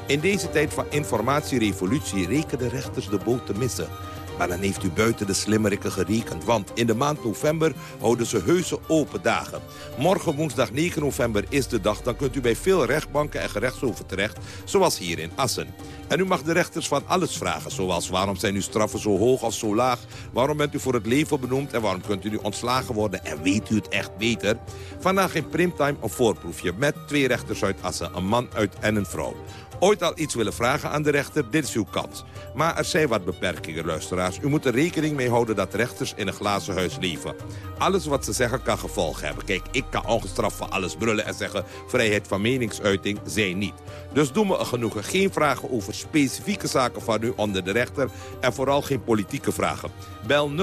In deze tijd van informatierevolutie rekenen rechters de boot te missen. Maar dan heeft u buiten de slimmerikken gerekend. Want in de maand november houden ze heuse open dagen. Morgen woensdag 9 november is de dag. Dan kunt u bij veel rechtbanken en gerechtshoven terecht. Zoals hier in Assen. En u mag de rechters van alles vragen. Zoals waarom zijn uw straffen zo hoog of zo laag? Waarom bent u voor het leven benoemd? En waarom kunt u nu ontslagen worden? En weet u het echt beter? Vandaag in Primtime een voorproefje met twee rechters uit Assen. Een man uit en een vrouw. Ooit al iets willen vragen aan de rechter, dit is uw kans. Maar er zijn wat beperkingen, luisteraars. U moet er rekening mee houden dat rechters in een glazen huis leven. Alles wat ze zeggen kan gevolgen hebben. Kijk, ik kan ongestraft van alles brullen en zeggen... vrijheid van meningsuiting, zij niet. Dus doe me een genoegen. Geen vragen over specifieke zaken van u onder de rechter... en vooral geen politieke vragen. Bel 0800-1121,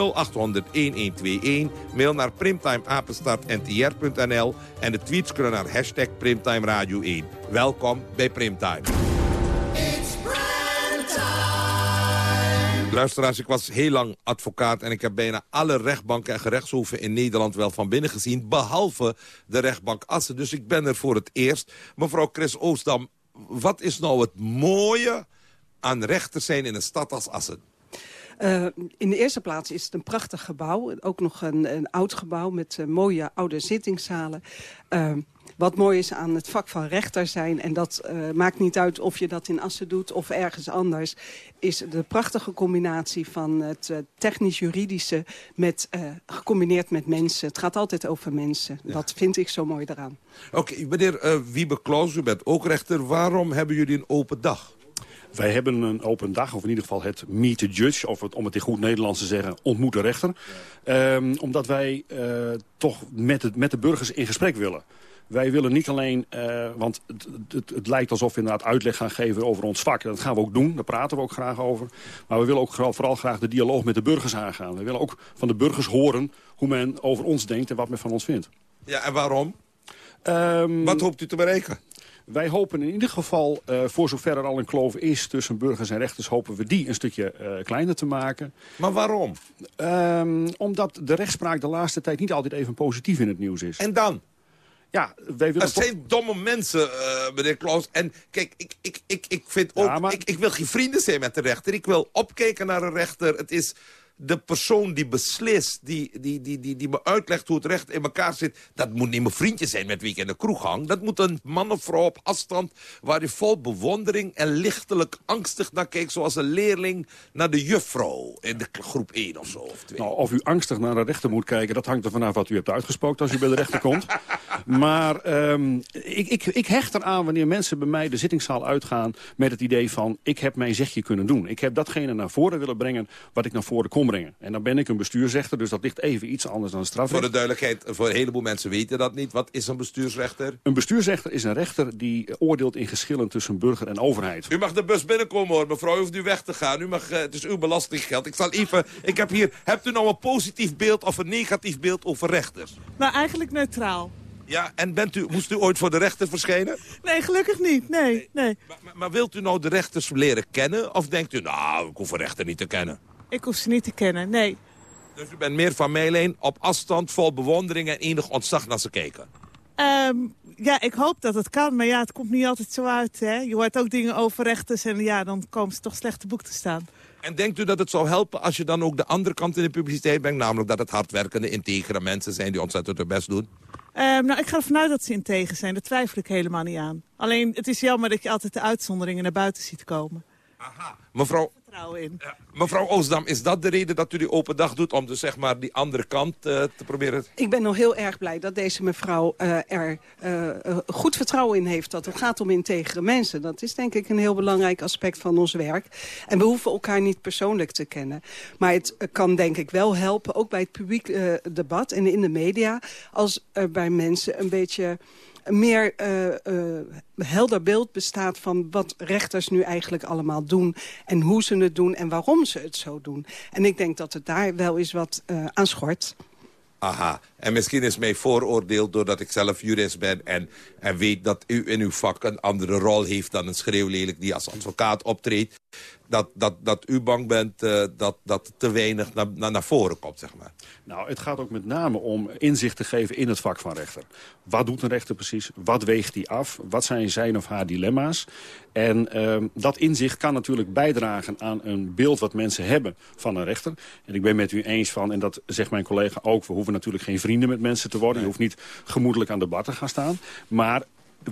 mail naar primtimeapenstaartntr.nl... en de tweets kunnen naar hashtag Primtime Radio 1. Welkom bij Primtime. Luisteraars, ik was heel lang advocaat... en ik heb bijna alle rechtbanken en gerechtshoven in Nederland wel van binnen gezien... behalve de rechtbank Assen. Dus ik ben er voor het eerst. Mevrouw Chris Oostdam, wat is nou het mooie aan rechter zijn in een stad als Assen? Uh, in de eerste plaats is het een prachtig gebouw. Ook nog een, een oud gebouw met uh, mooie oude zittingszalen. Uh, wat mooi is aan het vak van rechter zijn... en dat maakt niet uit of je dat in Assen doet of ergens anders... is de prachtige combinatie van het technisch-juridische... Met, gecombineerd met mensen. Het gaat altijd over mensen. Ja. Dat vind ik zo mooi eraan. Oké, okay, meneer Wiebe Klaus, u bent ook rechter. Waarom hebben jullie een open dag? Wij hebben een open dag, of in ieder geval het meet the judge... of het, om het in goed Nederlands te zeggen, ontmoet de rechter. Ehm, omdat wij uh, toch met, het, met de burgers in gesprek willen. Wij willen niet alleen, uh, want het, het, het, lijkt alsof we inderdaad uitleg gaan geven over ons vak. Dat gaan we ook doen, daar praten we ook graag over. Maar we willen ook vooral graag de dialoog met de burgers aangaan. We willen ook van de burgers horen hoe men over ons denkt en wat men van ons vindt. Ja, en waarom? Um, wat hoopt u te bereiken? Wij hopen in ieder geval, uh, voor zover er al een kloof is tussen burgers en rechters... hopen we die een stukje uh, kleiner te maken. Maar waarom? Um, omdat de rechtspraak de laatste tijd niet altijd even positief in het nieuws is. En dan? Ja, wij willen er zijn domme mensen, uh, meneer Klaus. En kijk, ik, ik, ik, ik vind ook... Ja, maar... ik, ik wil geen vrienden zijn met de rechter. Ik wil opkijken naar een rechter. Het is de persoon die beslist, die, die, die, die, die me uitlegt hoe het recht in elkaar zit... dat moet niet mijn vriendje zijn met wie ik in de kroeg hang. Dat moet een man of vrouw op afstand waar je vol bewondering en lichtelijk angstig naar kijkt... zoals een leerling naar de juffrouw in de groep 1 of zo. Of, 2. Nou, of u angstig naar de rechter moet kijken, dat hangt er vanaf wat u hebt uitgesproken als u bij de rechter komt. Maar um, ik, ik, ik hecht eraan wanneer mensen bij mij de zittingszaal uitgaan... met het idee van, ik heb mijn zegje kunnen doen. Ik heb datgene naar voren willen brengen wat ik naar voren kon En dan ben ik een bestuursrechter, dus dat ligt even iets anders dan strafrecht. Voor de duidelijkheid, voor een heleboel mensen weten dat niet. Wat is een bestuursrechter? Een bestuursrechter is een rechter die oordeelt in geschillen tussen burger en overheid. U mag de bus binnenkomen hoor, mevrouw. U hoeft nu weg te gaan. U mag, uh, het is uw belastinggeld. Ik zal even, ik heb hier, hebt u nou een positief beeld of een negatief beeld over rechters? Nou, eigenlijk neutraal. Ja, en bent u, moest u ooit voor de rechter verschijnen? Nee, gelukkig niet. Nee, nee. Maar, maar, maar wilt u nou de rechters leren kennen? Of denkt u, nou, ik hoef een rechter niet te kennen? Ik hoef ze niet te kennen, nee. Dus u bent meer van Meleen op afstand, vol bewondering en enig ontzag naar ze kijken? Um, ja, ik hoop dat het kan, maar ja, het komt niet altijd zo uit. Hè? Je hoort ook dingen over rechters en ja, dan komen ze toch slecht te boek te staan. En denkt u dat het zou helpen als je dan ook de andere kant in de publiciteit brengt? Namelijk dat het hardwerkende, integere mensen zijn die ontzettend hun best doen? Um, nou, ik ga ervan uit dat ze integer zijn. Daar twijfel ik helemaal niet aan. Alleen, het is jammer dat je altijd de uitzonderingen naar buiten ziet komen. Aha. Mevrouw, in. Ja. Mevrouw Oosdam, is dat de reden dat u die open dag doet... om dus zeg maar die andere kant uh, te proberen... Ik ben nog heel erg blij dat deze mevrouw uh, er uh, goed vertrouwen in heeft... dat het gaat om integere mensen. Dat is denk ik een heel belangrijk aspect van ons werk. En we hoeven elkaar niet persoonlijk te kennen. Maar het kan denk ik wel helpen, ook bij het publiek debat en in de media... als er bij mensen een beetje meer uh, uh, helder beeld bestaat van wat rechters nu eigenlijk allemaal doen... en hoe ze het doen en waarom ze het zo doen. En ik denk dat het daar wel eens wat uh, aan schort. Aha, en misschien is mij vooroordeeld doordat ik zelf jurist ben... En, en weet dat u in uw vak een andere rol heeft dan een schreeuwlelijk... die als advocaat optreedt. Dat, dat, dat u bang bent uh, dat, dat te weinig naar, naar, naar voren komt, zeg maar. Nou, het gaat ook met name om inzicht te geven in het vak van rechter. Wat doet een rechter precies? Wat weegt hij af? Wat zijn zijn of haar dilemma's? En uh, dat inzicht kan natuurlijk bijdragen aan een beeld wat mensen hebben van een rechter. En ik ben met u eens van, en dat zegt mijn collega ook... we hoeven natuurlijk geen vrienden met mensen te worden. Je hoeft niet gemoedelijk aan de bar te gaan staan. Maar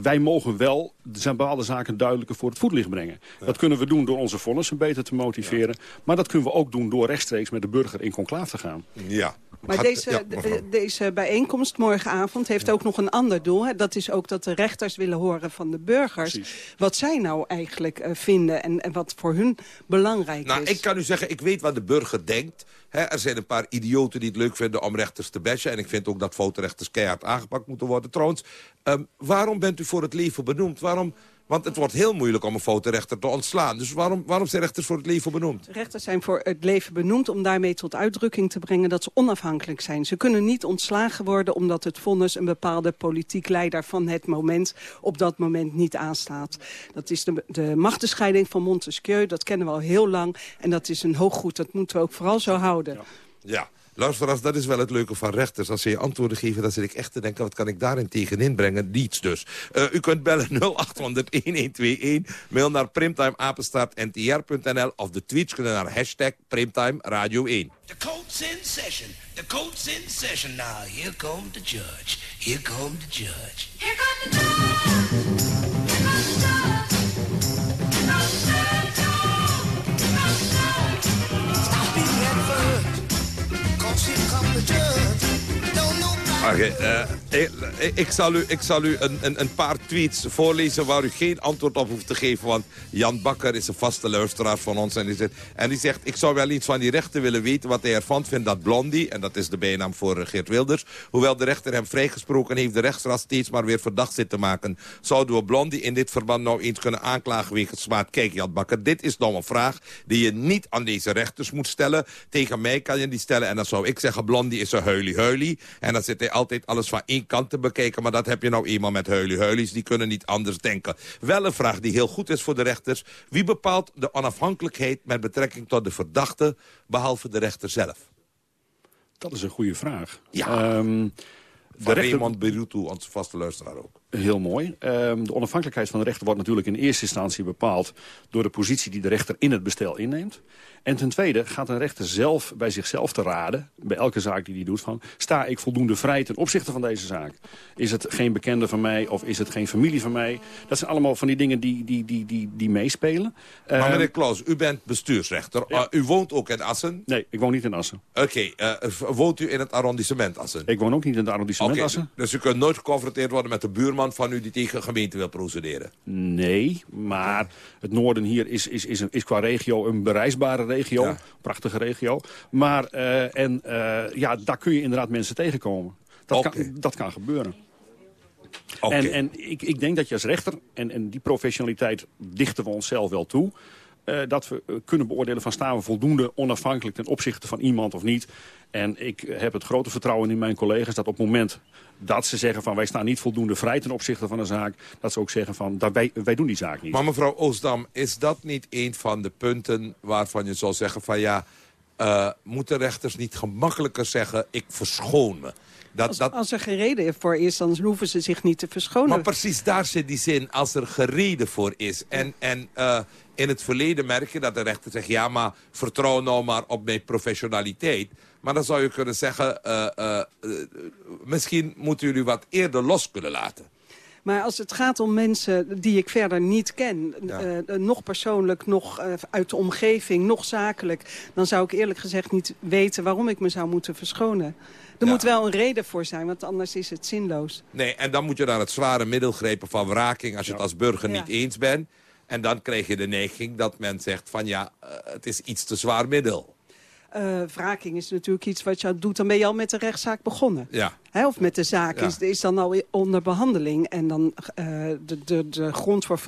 wij mogen wel zijn bepaalde zaken duidelijker voor het voetlicht brengen. Ja. Dat kunnen we doen door onze vonnissen beter te motiveren. Ja. Maar dat kunnen we ook doen door rechtstreeks met de burger in conclave te gaan. Ja. Maar Gaat, deze, ja, deze bijeenkomst morgenavond heeft ja. ook nog een ander doel. Hè? Dat is ook dat de rechters willen horen van de burgers... Precies. wat zij nou eigenlijk uh, vinden en, en, wat voor hun belangrijk nou, is. Ik kan u zeggen, ik weet wat de burger denkt. Er zijn een paar idioten die het leuk vinden om rechters te bashen. En ik vind ook dat fotorechters keihard aangepakt moeten worden. Trouwens, um, waarom bent u voor het leven benoemd? Waarom want het wordt heel moeilijk om een fotorechter te ontslaan. Dus waarom, waarom zijn rechters voor het leven benoemd? Rechters zijn voor het leven benoemd om daarmee tot uitdrukking te brengen dat ze onafhankelijk zijn. Ze kunnen niet ontslagen worden omdat het vonnis een bepaalde politiek leider van het moment op dat moment niet aanstaat. Dat is de, de machtenscheiding van Montesquieu, dat kennen we al heel lang. En dat is een hooggoed, dat moeten we ook vooral zo houden. Ja. ja. Luisteraars, dat is wel het leuke van rechters. Als ze je antwoorden geven, dan zit ik echt te denken... wat kan ik daarin tegenin brengen? Niets dus. Uh, u kunt bellen 0800-1121. Mail naar primtimeapenstaartntr.nl of de tweets kunnen naar hashtag Primtime Radio 1. The court's in session. The court's in session now. Here comes the judge. Here comes the judge. Here comes the judge. The. Oké, eh, ik, ik zal u, ik zal u een, een, een paar tweets voorlezen waar u geen antwoord op hoeft te geven. Want Jan Bakker is een vaste luisteraar van ons. En die, zegt, en die zegt, ik zou wel iets van die rechter willen weten wat hij ervan vindt dat Blondie, en dat is de bijnaam voor eh, Geert Wilders, hoewel de rechter hem vrijgesproken heeft, de rechtsraad steeds maar weer verdacht zit te maken. Zouden we Blondie in dit verband nou eens kunnen aanklagen wegens smaad? Kijk Jan Bakker, dit is nou een vraag die je niet aan deze rechters moet stellen. Tegen mij kan je die stellen en dan zou ik zeggen, Blondie is een huilie-huilie. En dan zit hij altijd alles van één kant te bekijken. Maar dat heb je nou eenmaal met huilie-huilies. Die kunnen niet anders denken. Wel een vraag die heel goed is voor de rechters. Wie bepaalt de onafhankelijkheid met betrekking tot de verdachte... behalve de rechter zelf? Dat is een goede vraag. Ja. Ehm, Van Raymond Berutu, onze vaste luisteraar ook. Heel mooi. Ehm, de onafhankelijkheid van de rechter wordt natuurlijk in eerste instantie bepaald... door de positie die de rechter in het bestel inneemt. En ten tweede gaat een rechter zelf bij zichzelf te raden... bij elke zaak die hij doet, van... sta ik voldoende vrij ten opzichte van deze zaak? Is het geen bekende van mij of is het geen familie van mij? Dat zijn allemaal van die dingen die, die, die, die, die meespelen. Maar Ehm, meneer Klaus, u bent bestuursrechter. Uh, u woont ook in Assen? Nee, ik woon niet in Assen. Oké, eh, woont u in het arrondissement Assen? Ik woon ook niet in het arrondissement Oké, Assen. Dus u kunt nooit geconfronteerd worden met de buurman van u... die tegen een gemeente wil procederen? Nee, maar het noorden hier is, is, is, een, is qua regio een bereisbare regio. Prachtige regio. Maar, eh, en eh, ja, daar kun je inderdaad mensen tegenkomen. Dat, kan, dat kan gebeuren. En, en ik, ik denk dat je als rechter, en, en die professionaliteit dichten we onszelf wel toe... eh, dat we kunnen beoordelen van staan we voldoende onafhankelijk ten opzichte van iemand of niet. En ik heb het grote vertrouwen in mijn collega's dat op het moment dat ze zeggen van wij staan niet voldoende vrij ten opzichte van een zaak, dat ze ook zeggen van dat wij, wij doen die zaak niet. Maar mevrouw Oostdam, is dat niet een van de punten waarvan je zal zeggen van ja... eh, moeten rechters niet gemakkelijker zeggen ik verschoon me? Dat, Als, dat, als er geen reden voor is, dan hoeven ze zich niet te verschonen. maar precies daar zit die zin, als er gereden voor is. En, en eh, in het verleden merk je dat de rechter zegt... ja, maar vertrouw nou maar op mijn professionaliteit. Maar dan zou je kunnen zeggen... eh, eh, misschien moeten jullie wat eerder los kunnen laten. Maar als het gaat om mensen die ik verder niet ken... eh, nog persoonlijk, nog uit de omgeving, nog zakelijk... dan zou ik eerlijk gezegd niet weten waarom ik me zou moeten verschonen. Er moet wel een reden voor zijn, want anders is het zinloos. Nee, en dan moet je naar het zware middel grepen van wraking... als je het als burger Ja. niet eens bent. En dan krijg je de neiging dat men zegt van ja, het is iets te zwaar middel. Eh wraking is natuurlijk iets wat je doet, dan ben je al met de rechtszaak begonnen. Ja. Hè, of met de zaak Ja. is, is dan al onder behandeling. En dan eh, de, de, de voor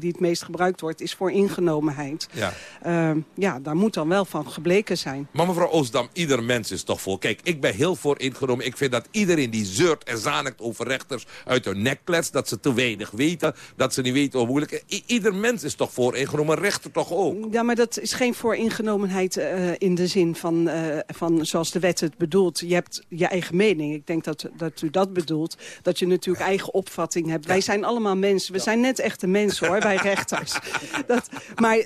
die het meest gebruikt wordt... is voor ingenomenheid. Ja. Eh, ja, daar moet dan wel van gebleken zijn. Maar mevrouw Oostdam, ieder mens is toch vol. Kijk, ik ben heel voor ingenomen. Ik vind dat iedereen die zeurt en zanikt over rechters uit hun nek kletst... dat ze te weinig weten, dat ze niet weten hoe moeilijk... I- ieder mens is toch voor ingenomen, rechter toch ook? Ja, maar dat is geen vooringenomenheid eh, in de zin van, eh, van zoals de wet het bedoelt. Je hebt je eigen mening. Ik denk dat, dat u dat bedoelt. Dat je natuurlijk eigen opvatting hebt. Wij zijn allemaal mensen. We zijn net echte mensen hoor, wij rechters. Dat, maar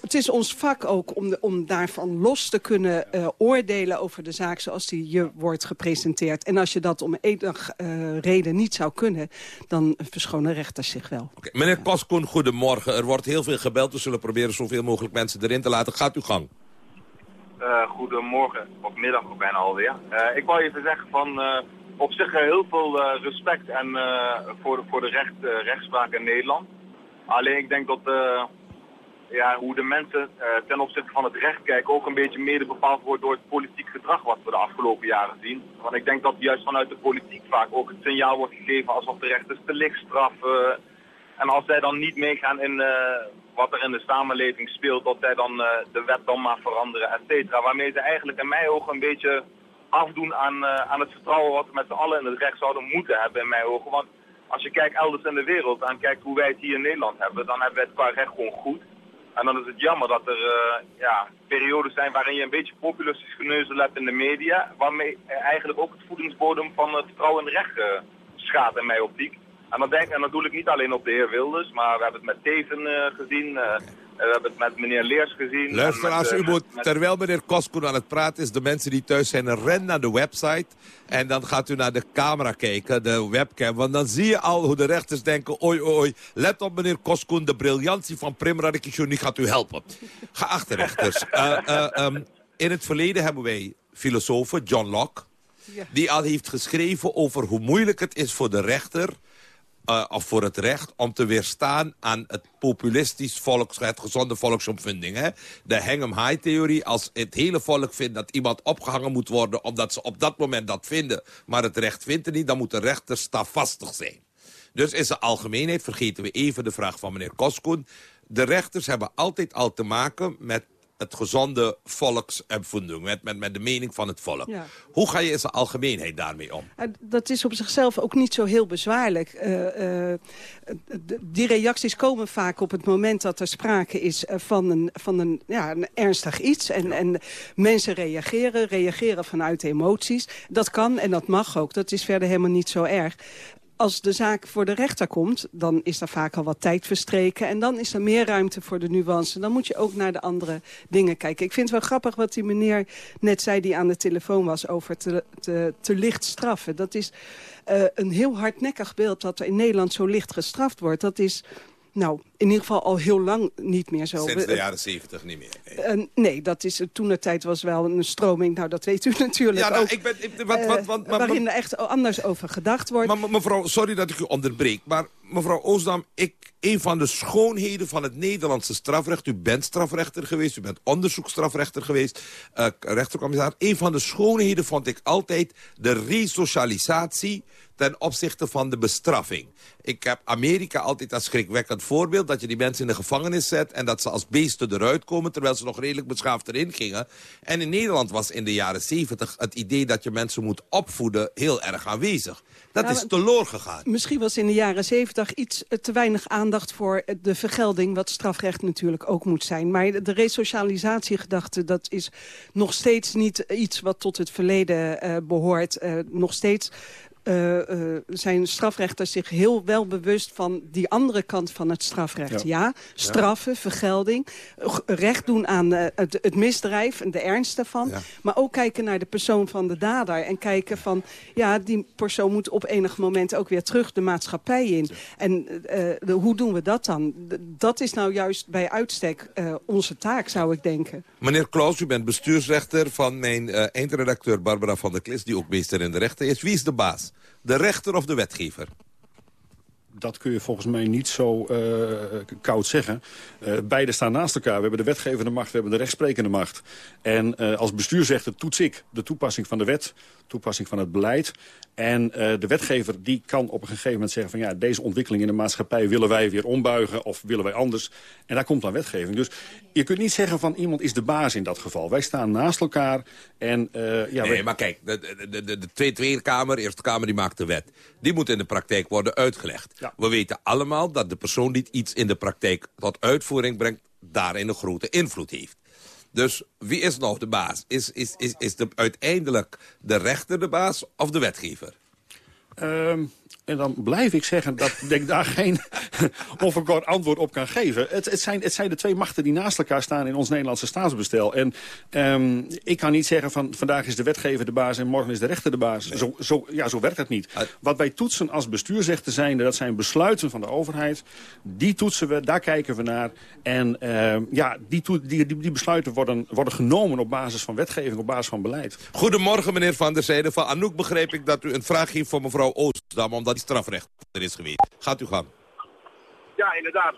het is ons vak ook om, de, om daarvan los te kunnen eh, oordelen over de zaak zoals die je wordt gepresenteerd. En als je dat om enige eh, reden niet zou kunnen, dan verschonen rechters zich wel. Meneer Koskoen, goedemorgen. Er wordt heel veel gebeld. We zullen proberen zoveel mogelijk mensen erin te laten. Gaat uw gang. Eh, goedemorgen, of middag ook bijna alweer. Eh, ik wou even zeggen van eh, op zich heel veel respect en, voor, de, voor de recht, rechtspraak in Nederland. Alleen ik denk dat ja, hoe de mensen ten opzichte van het recht kijken ook een beetje mede bepaald wordt door het politiek gedrag wat we de afgelopen jaren zien. Want ik denk dat juist vanuit de politiek vaak ook het signaal wordt gegeven alsof de rechters te licht straffen. En als zij dan niet meegaan in wat er in de samenleving speelt, dat zij dan eh, de wet dan maar veranderen, et cetera. Waarmee ze eigenlijk in mijn ogen een beetje afdoen aan, eh, aan het vertrouwen wat we met z'n allen in het recht zouden moeten hebben in mijn ogen. Want als je kijkt elders in de wereld en kijkt hoe wij het hier in Nederland hebben, dan hebben wij het qua recht gewoon goed. En dan is het jammer dat er eh, ja, periodes zijn waarin je een beetje populistisch geneuzel hebt in de media, waarmee eigenlijk ook het voedingsbodem van het vertrouwen in het recht schaadt in mijn optiek. En dan, denk, en dan doe ik niet alleen op de heer Wilders, maar we hebben het met Teven eh, gezien, eh, we hebben het met meneer Leers gezien. Luisteraars, u eh, moet, met- terwijl meneer Koskoen aan het praten is... de mensen die thuis zijn, ren naar de website... en dan gaat u naar de camera kijken, de webcam... want dan zie je al hoe de rechters denken... oei, oei, oei, let op meneer Koskoen... de briljantie van Prim Radikishuni gaat u helpen. Geachte rechters, eh, eh, ehm, in het verleden hebben wij filosofen, John Locke... Die al heeft geschreven over hoe moeilijk het is voor de rechter... Uh, of voor het recht om te weerstaan aan het populistisch volks, het gezonde. Hè? De Hangem-High-theorie, als het hele volk vindt dat iemand opgehangen moet worden... omdat ze op dat moment dat vinden, maar het recht vindt het niet... dan moet de rechter stafvastig zijn. Dus in zijn algemeenheid vergeten we even de vraag van meneer Koskoen. De rechters hebben altijd al te maken met het gezonde volksempvinding, met, met, met de mening van het volk. Hoe ga je in zijn algemeenheid daarmee om? Dat is op zichzelf ook niet zo heel bezwaarlijk. Uh, uh, die reacties komen vaak op het moment dat er sprake is van een, van een, ja, een ernstig iets. En, en mensen reageren, reageren vanuit emoties. Dat kan en dat mag ook. Dat is verder helemaal niet zo erg als de zaak voor de rechter komt, dan is er vaak al wat tijd verstreken. En dan is er meer ruimte voor de nuance. Dan moet je ook naar de andere dingen kijken. Ik vind het wel grappig wat die meneer net zei die aan de telefoon was over te, te, licht straffen. Dat is uh, een heel hardnekkig beeld dat er in Nederland zo licht gestraft wordt. Dat is nou, in ieder geval al heel lang niet meer zo. Sinds de jaren zeventig niet meer. Nee, uh, nee dat is, toen de tijd was wel een stroming. Nou, dat weet u natuurlijk ja, nou, ook. Ik ben, ik, wat, wat, wat, uh, waarin er echt anders over gedacht wordt. Maar mevrouw, sorry dat ik u onderbreek. Maar mevrouw Oosdam, ik, een van de schoonheden van het Nederlandse strafrecht... u bent strafrechter geweest, u bent onderzoeksstrafrechter geweest... Uh, rechtercommissaris. Een van de schoonheden vond ik altijd de resocialisatie ten opzichte van de bestraffing. Ik heb Amerika altijd als schrikwekkend voorbeeld... dat je die mensen in de gevangenis zet... en dat ze als beesten eruit komen... terwijl ze nog redelijk beschaafd erin gingen. En in Nederland was in de jaren 70 het idee dat je mensen moet opvoeden... heel erg aanwezig. Dat Nou, is teloor gegaan. Misschien was in de jaren zeventig iets eh, te weinig aandacht voor de vergelding... wat strafrecht natuurlijk ook moet zijn. Maar de resocialisatiegedachte, dat is nog steeds niet iets... wat tot het verleden uh, behoort. Uh, nog steeds uh, uh, zijn strafrechters zich heel wel bewust van die andere kant van het strafrecht. Ja, ja straffen, vergelding, recht doen aan uh, het, het, misdrijf en de ernst daarvan. Ja. Maar ook kijken naar de persoon van de dader. En kijken van, ja, die persoon moet op enig moment ook weer terug de maatschappij in. En de, hoe doen we dat dan? Dat is nou juist bij uitstek onze taak, zou ik denken. Meneer Klaus, u bent bestuursrechter van mijn eindredacteur Barbara van der Klis... die ook meester in de rechten is. Wie is de baas? De rechter of de wetgever? Dat kun je volgens mij niet zo uh, koud zeggen. Uh, beide staan naast elkaar. We hebben de wetgevende macht, we hebben de rechtsprekende macht. En uh, als bestuursrechter toets ik de toepassing van de wet, toepassing van het beleid. En de wetgever die kan op een gegeven moment zeggen... van ja, deze ontwikkeling in de maatschappij willen wij weer ombuigen... of willen wij anders. En daar komt dan wetgeving. Dus je kunt niet zeggen van iemand is de baas in dat geval. Wij staan naast elkaar. En, ja, nee, wij... maar kijk, de, de, de, de Tweede Kamer, Eerste Kamer, die maakt de wet. Die moet in de praktijk worden uitgelegd. Ja. We weten allemaal dat de persoon die iets in de praktijk tot uitvoering brengt... daarin een grote invloed heeft. Dus wie is nou de baas? Is, is, is, is de, uiteindelijk de rechter de baas of de wetgever? Um, en dan blijf ik zeggen dat ik daar geen onverkort antwoord op kan geven. Het, het, zijn, het zijn de twee machten die naast elkaar staan in ons Nederlandse staatsbestel. En um, ik kan niet zeggen van vandaag is de wetgever de baas en morgen is de rechter de baas. Nee. Zo, zo, ja, zo werkt het niet. Wat wij toetsen als bestuursrechten zijn, dat zijn besluiten van de overheid. Die toetsen we, daar kijken we naar. En uh, ja, die, die, die, die besluiten worden, worden genomen op basis van wetgeving, op basis van beleid. Goedemorgen meneer Van der Zijde. Van Anouk begreep ik dat u een vraag heeft voor mevrouw Oostdam... omdat strafrecht er is geweest. Gaat u gang. Ja, inderdaad.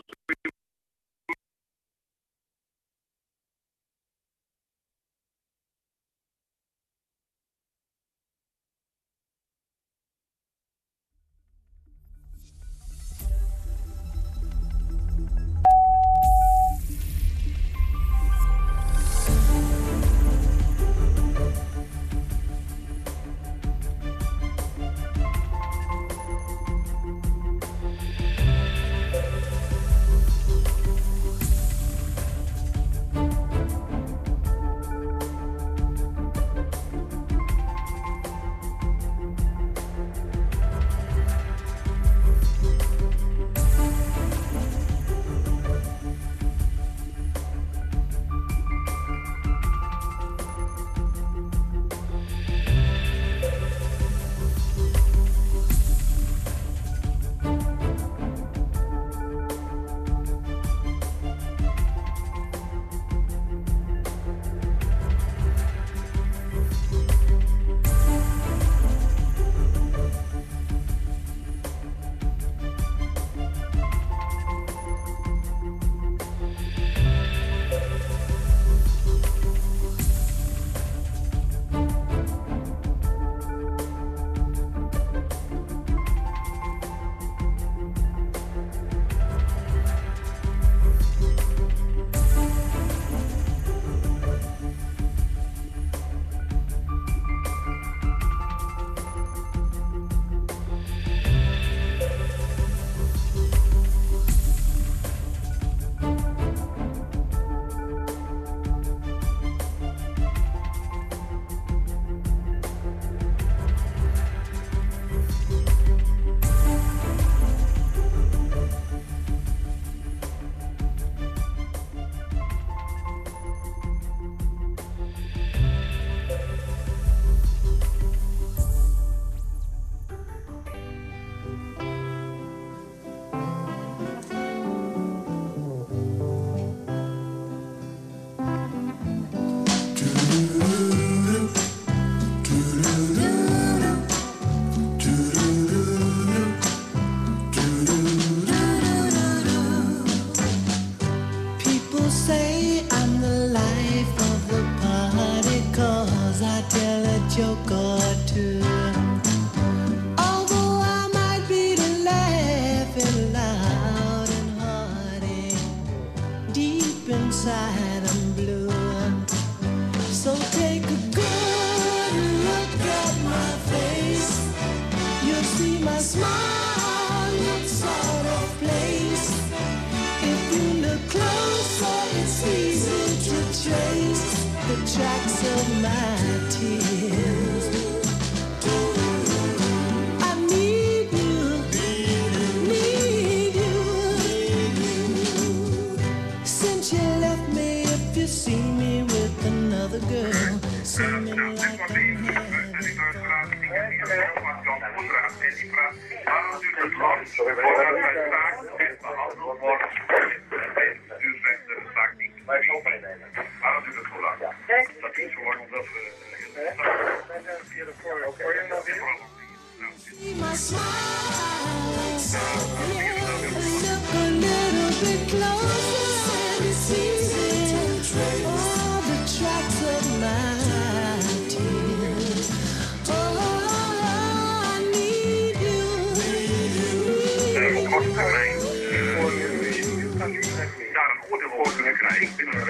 e di Francesco, Paolo Giulio Torri, Ora Salzacco e Paolo Morsi.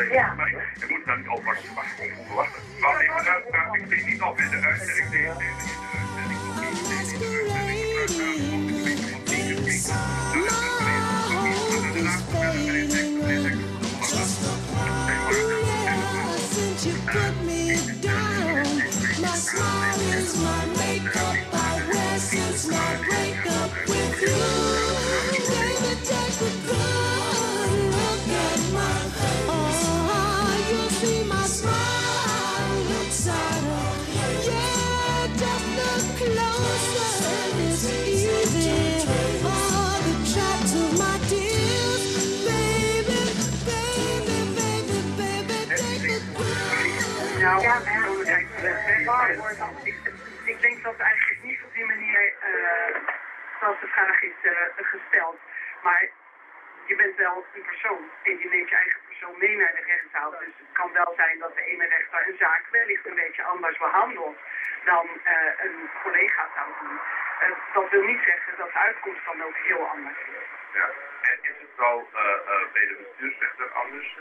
Regio. Maar moet dan niet alvast wachten. Maar ik, nou, nou, ik weet niet of in de uitzending deze you put me down, my smile is my makeup. Ik, ik denk dat het eigenlijk niet op die manier eh, zoals de vraag is eh, gesteld. Maar je bent wel een persoon en je neemt je eigen persoon mee naar de rechtszaal. Dus het kan wel zijn dat de ene rechter een zaak wellicht een beetje anders behandelt dan eh, een collega zou doen. Dat wil niet zeggen dat de uitkomst dan ook heel anders is. Ja. En is het wel bij de bestuursrechter anders?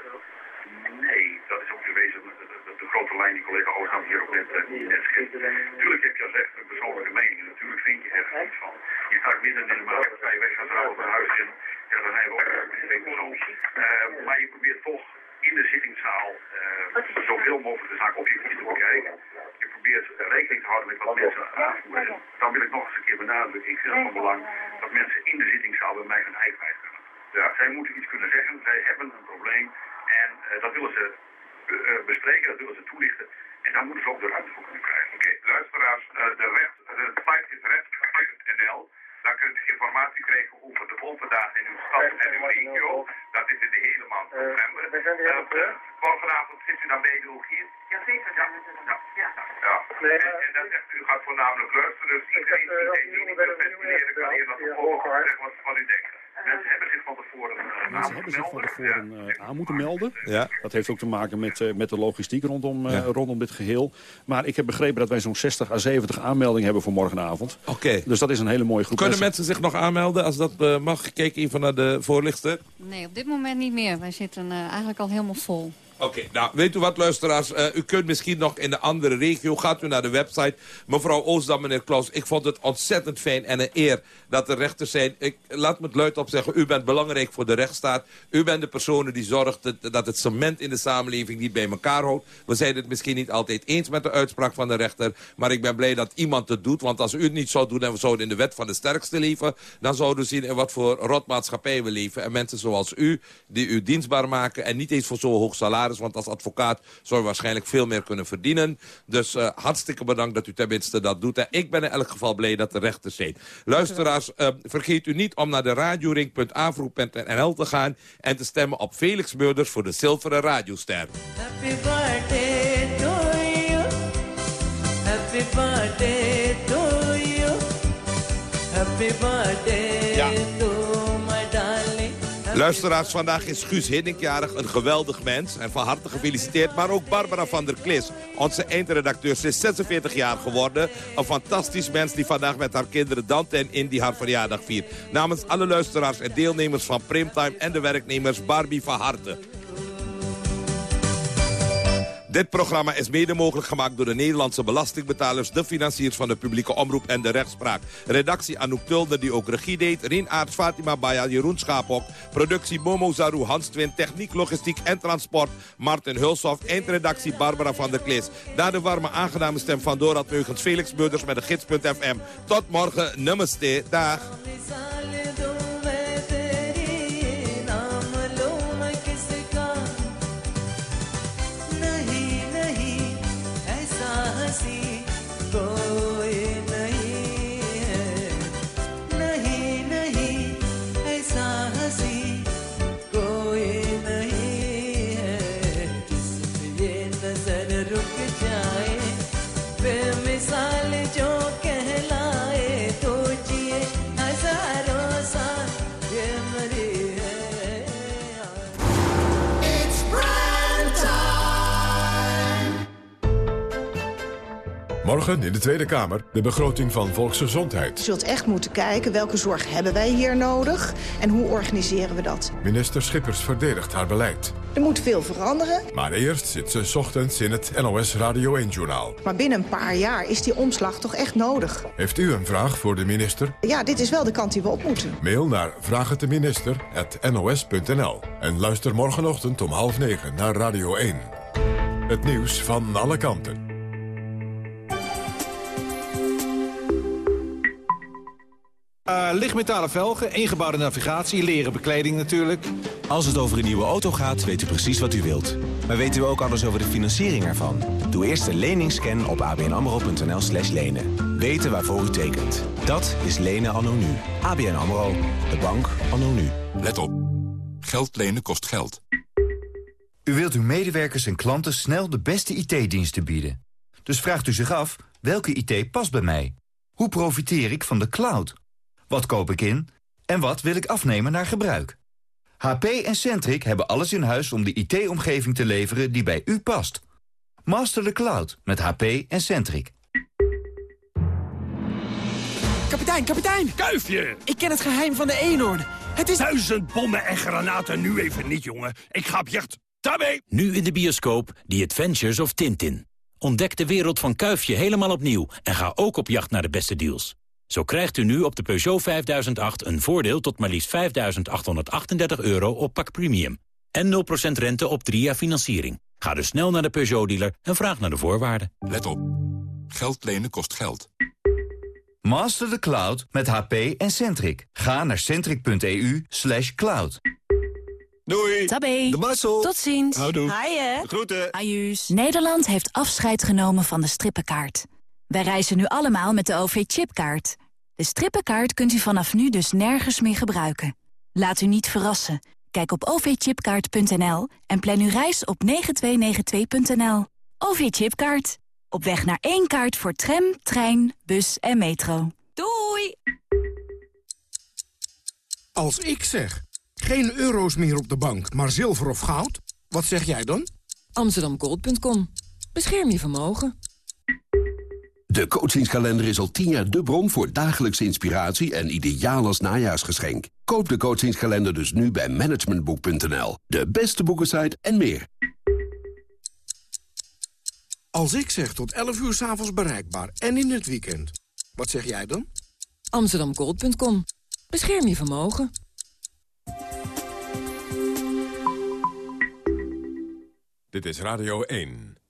Nee, dat is ook de, de grote lijn die collega Oostam hier ook net, eh, net schetst. Tuurlijk heb je als rechter een persoonlijke mening. en Natuurlijk vind je er iets van. Je staat midden in de maatschappij, wij gaan trouwen bij huis in. Ja, dan zijn we ook geen persoon. Eh, maar je probeert toch in de zittingszaal eh, zoveel mogelijk de zaak objectief te bekijken. Je probeert rekening te houden met wat mensen aanvoeren. En dan wil ik nog eens een keer benadrukken. Ik vind het van belang dat mensen in de zittingszaal bij mij hun eigen kwijt kunnen. Ja, zij moeten iets kunnen zeggen. Zij hebben een probleem. En eh, dat willen ze eh, eh, bespreken, dat willen ze toelichten. En daar moeten ze ook de ruimte voor kunnen krijgen. Oké, luisteraars, eh, de, recht, de site is recht.nl. Daar kunt u informatie krijgen over de open dagen in uw stad en uw regio. Dat is in de hele maand november. Morgenavond zit u dan beide ook hier? Jazeker, ja. Ja. ja. ja. En, en dat zegt u, u gaat voornamelijk luisteren. Dus iedereen die deze niet wil ventileren kan hier nog vervolgens zeggen wat, wat u denkt. Mensen hebben zich van tevoren uh, Mensen hebben zich van tevoren uh, aan moeten melden. Ja. Dat heeft ook te maken met, uh, met de logistiek rondom, ja. rondom dit geheel. Maar ik heb begrepen dat wij zo'n 60 à 70 aanmeldingen hebben voor morgenavond. Oké. Okay. Dus dat is een hele mooie groep Kunnen mensen, zich nog aanmelden als dat mag? Kijk even naar de voorlichter. Nee, op dit moment niet meer. Wij zitten eigenlijk al helemaal vol. Oké, nou, weet u wat, luisteraars? Uh, u kunt misschien nog in de andere regio... gaat u naar de website. Mevrouw Oosdam, meneer Klaus, ik vond het ontzettend fijn en een eer... dat er rechters zijn. Ik, laat me het luid op zeggen, u bent belangrijk voor de rechtsstaat. U bent de personen die zorgt dat, dat het cement in de samenleving niet bij elkaar houdt. We zijn het misschien niet altijd eens met de uitspraak van de rechter... maar ik ben blij dat iemand het doet. Want als u het niet zou doen en we zouden in de wet van de sterkste leven... dan zouden we zien in wat voor rotmaatschappij we leven. En mensen zoals u, die u dienstbaar maken... en niet eens voor zo'n hoog salaris want als advocaat zou je waarschijnlijk veel meer kunnen verdienen. Dus uh, hartstikke bedankt dat u tenminste dat doet. En ik ben in elk geval blij dat de rechters zijn. Luisteraars, uh, vergeet u niet om naar de radioring.afro.nl te gaan... en te stemmen op Felix Meurders voor de zilveren radioster. Happy birthday to you. Happy birthday to you. Happy birthday Luisteraars, vandaag is Guus Hiddink een geweldig mens. En van harte gefeliciteerd, maar ook Barbara van der Klis. Onze eindredacteur, is 46 jaar geworden. Een fantastisch mens die vandaag met haar kinderen Dante en Indy haar verjaardag viert. Namens alle luisteraars en deelnemers van Primetime en de werknemers Barbie van harte. Dit programma is mede mogelijk gemaakt door de Nederlandse belastingbetalers... de financiers van de publieke omroep en de rechtspraak. Redactie Anouk Tulder, die ook regie deed. Rien Aarts, Fatima Baya, Jeroen Schapok. Productie Momo Zaru, Hans Twin. Techniek, logistiek en transport. Martin Hulshoff. Eindredactie Barbara van der Klis. Daar de warme, aangename stem van Dorad Meugens. Felix Beurders met de gids.fm. Tot morgen. Namaste. Dag. Morgen in de Tweede Kamer de begroting van volksgezondheid. Je zult echt moeten kijken welke zorg hebben wij hier nodig en hoe organiseren we dat. Minister Schippers verdedigt haar beleid. Er moet veel veranderen. Maar eerst zit ze 's ochtends in het NOS Radio 1-journaal. Maar binnen een paar jaar is die omslag toch echt nodig. Heeft u een vraag voor de minister? Ja, dit is wel de kant die we op moeten. Mail naar vraaghetdeminister.nos.nl. En luister morgenochtend om half negen naar Radio 1. Het nieuws van alle kanten. Uh, lichtmetalen velgen, ingebouwde navigatie, leren bekleding natuurlijk. Als het over een nieuwe auto gaat, weet u precies wat u wilt. Maar weten u ook alles over de financiering ervan? Doe eerst de leningsscan op abnamro.nl slash lenen. Weten waarvoor u tekent. Dat is lenen anno nu. ABN AMRO. De bank anno nu. Let op. Geld lenen kost geld. U wilt uw medewerkers en klanten snel de beste IT-diensten bieden. Dus vraagt u zich af, welke IT past bij mij? Hoe profiteer ik van de cloud? Wat koop ik in? En wat wil ik afnemen naar gebruik? HP en Centric hebben alles in huis om de IT-omgeving te leveren die bij u past. Master the cloud met HP en Centric. Kapitein, kapitein! Kuifje! Ik ken het geheim van de eenhoorn. Het is... Duizend bommen en granaten, nu even niet, jongen. Ik ga op jacht. Daarmee! Nu in de bioscoop The Adventures of Tintin. Ontdek de wereld van Kuifje helemaal opnieuw en ga ook op jacht naar de beste deals. Zo krijgt u nu op de Peugeot 5008 een voordeel tot maar liefst 5.838 euro op pak premium. En 0% rente op 3 jaar financiering. Ga dus snel naar de Peugeot-dealer en vraag naar de voorwaarden. Let op. Geld lenen kost geld. Master the cloud met HP en Centric. Ga naar centric.eu slash cloud. Doei. Tabé. De Marcel. Tot ziens. Houdoe. Haaien. Groeten. Ajuus. Nederland heeft afscheid genomen van de strippenkaart. Wij reizen nu allemaal met de OV-chipkaart. De strippenkaart kunt u vanaf nu dus nergens meer gebruiken. Laat u niet verrassen. Kijk op ovchipkaart.nl en plan uw reis op 9292.nl. OV-chipkaart. Op weg naar één kaart voor tram, trein, bus en metro. Doei! Als ik zeg, geen euro's meer op de bank, maar zilver of goud, wat zeg jij dan? Amsterdamgold.com. Bescherm je vermogen. De coachingskalender is al tien jaar de bron voor dagelijkse inspiratie en ideaal als najaarsgeschenk. Koop de coachingskalender dus nu bij managementboek.nl. De beste boekensite en meer. Als ik zeg tot 11 uur s'avonds bereikbaar en in het weekend, wat zeg jij dan? Amsterdamgold.com. Bescherm je vermogen. Dit is Radio 1.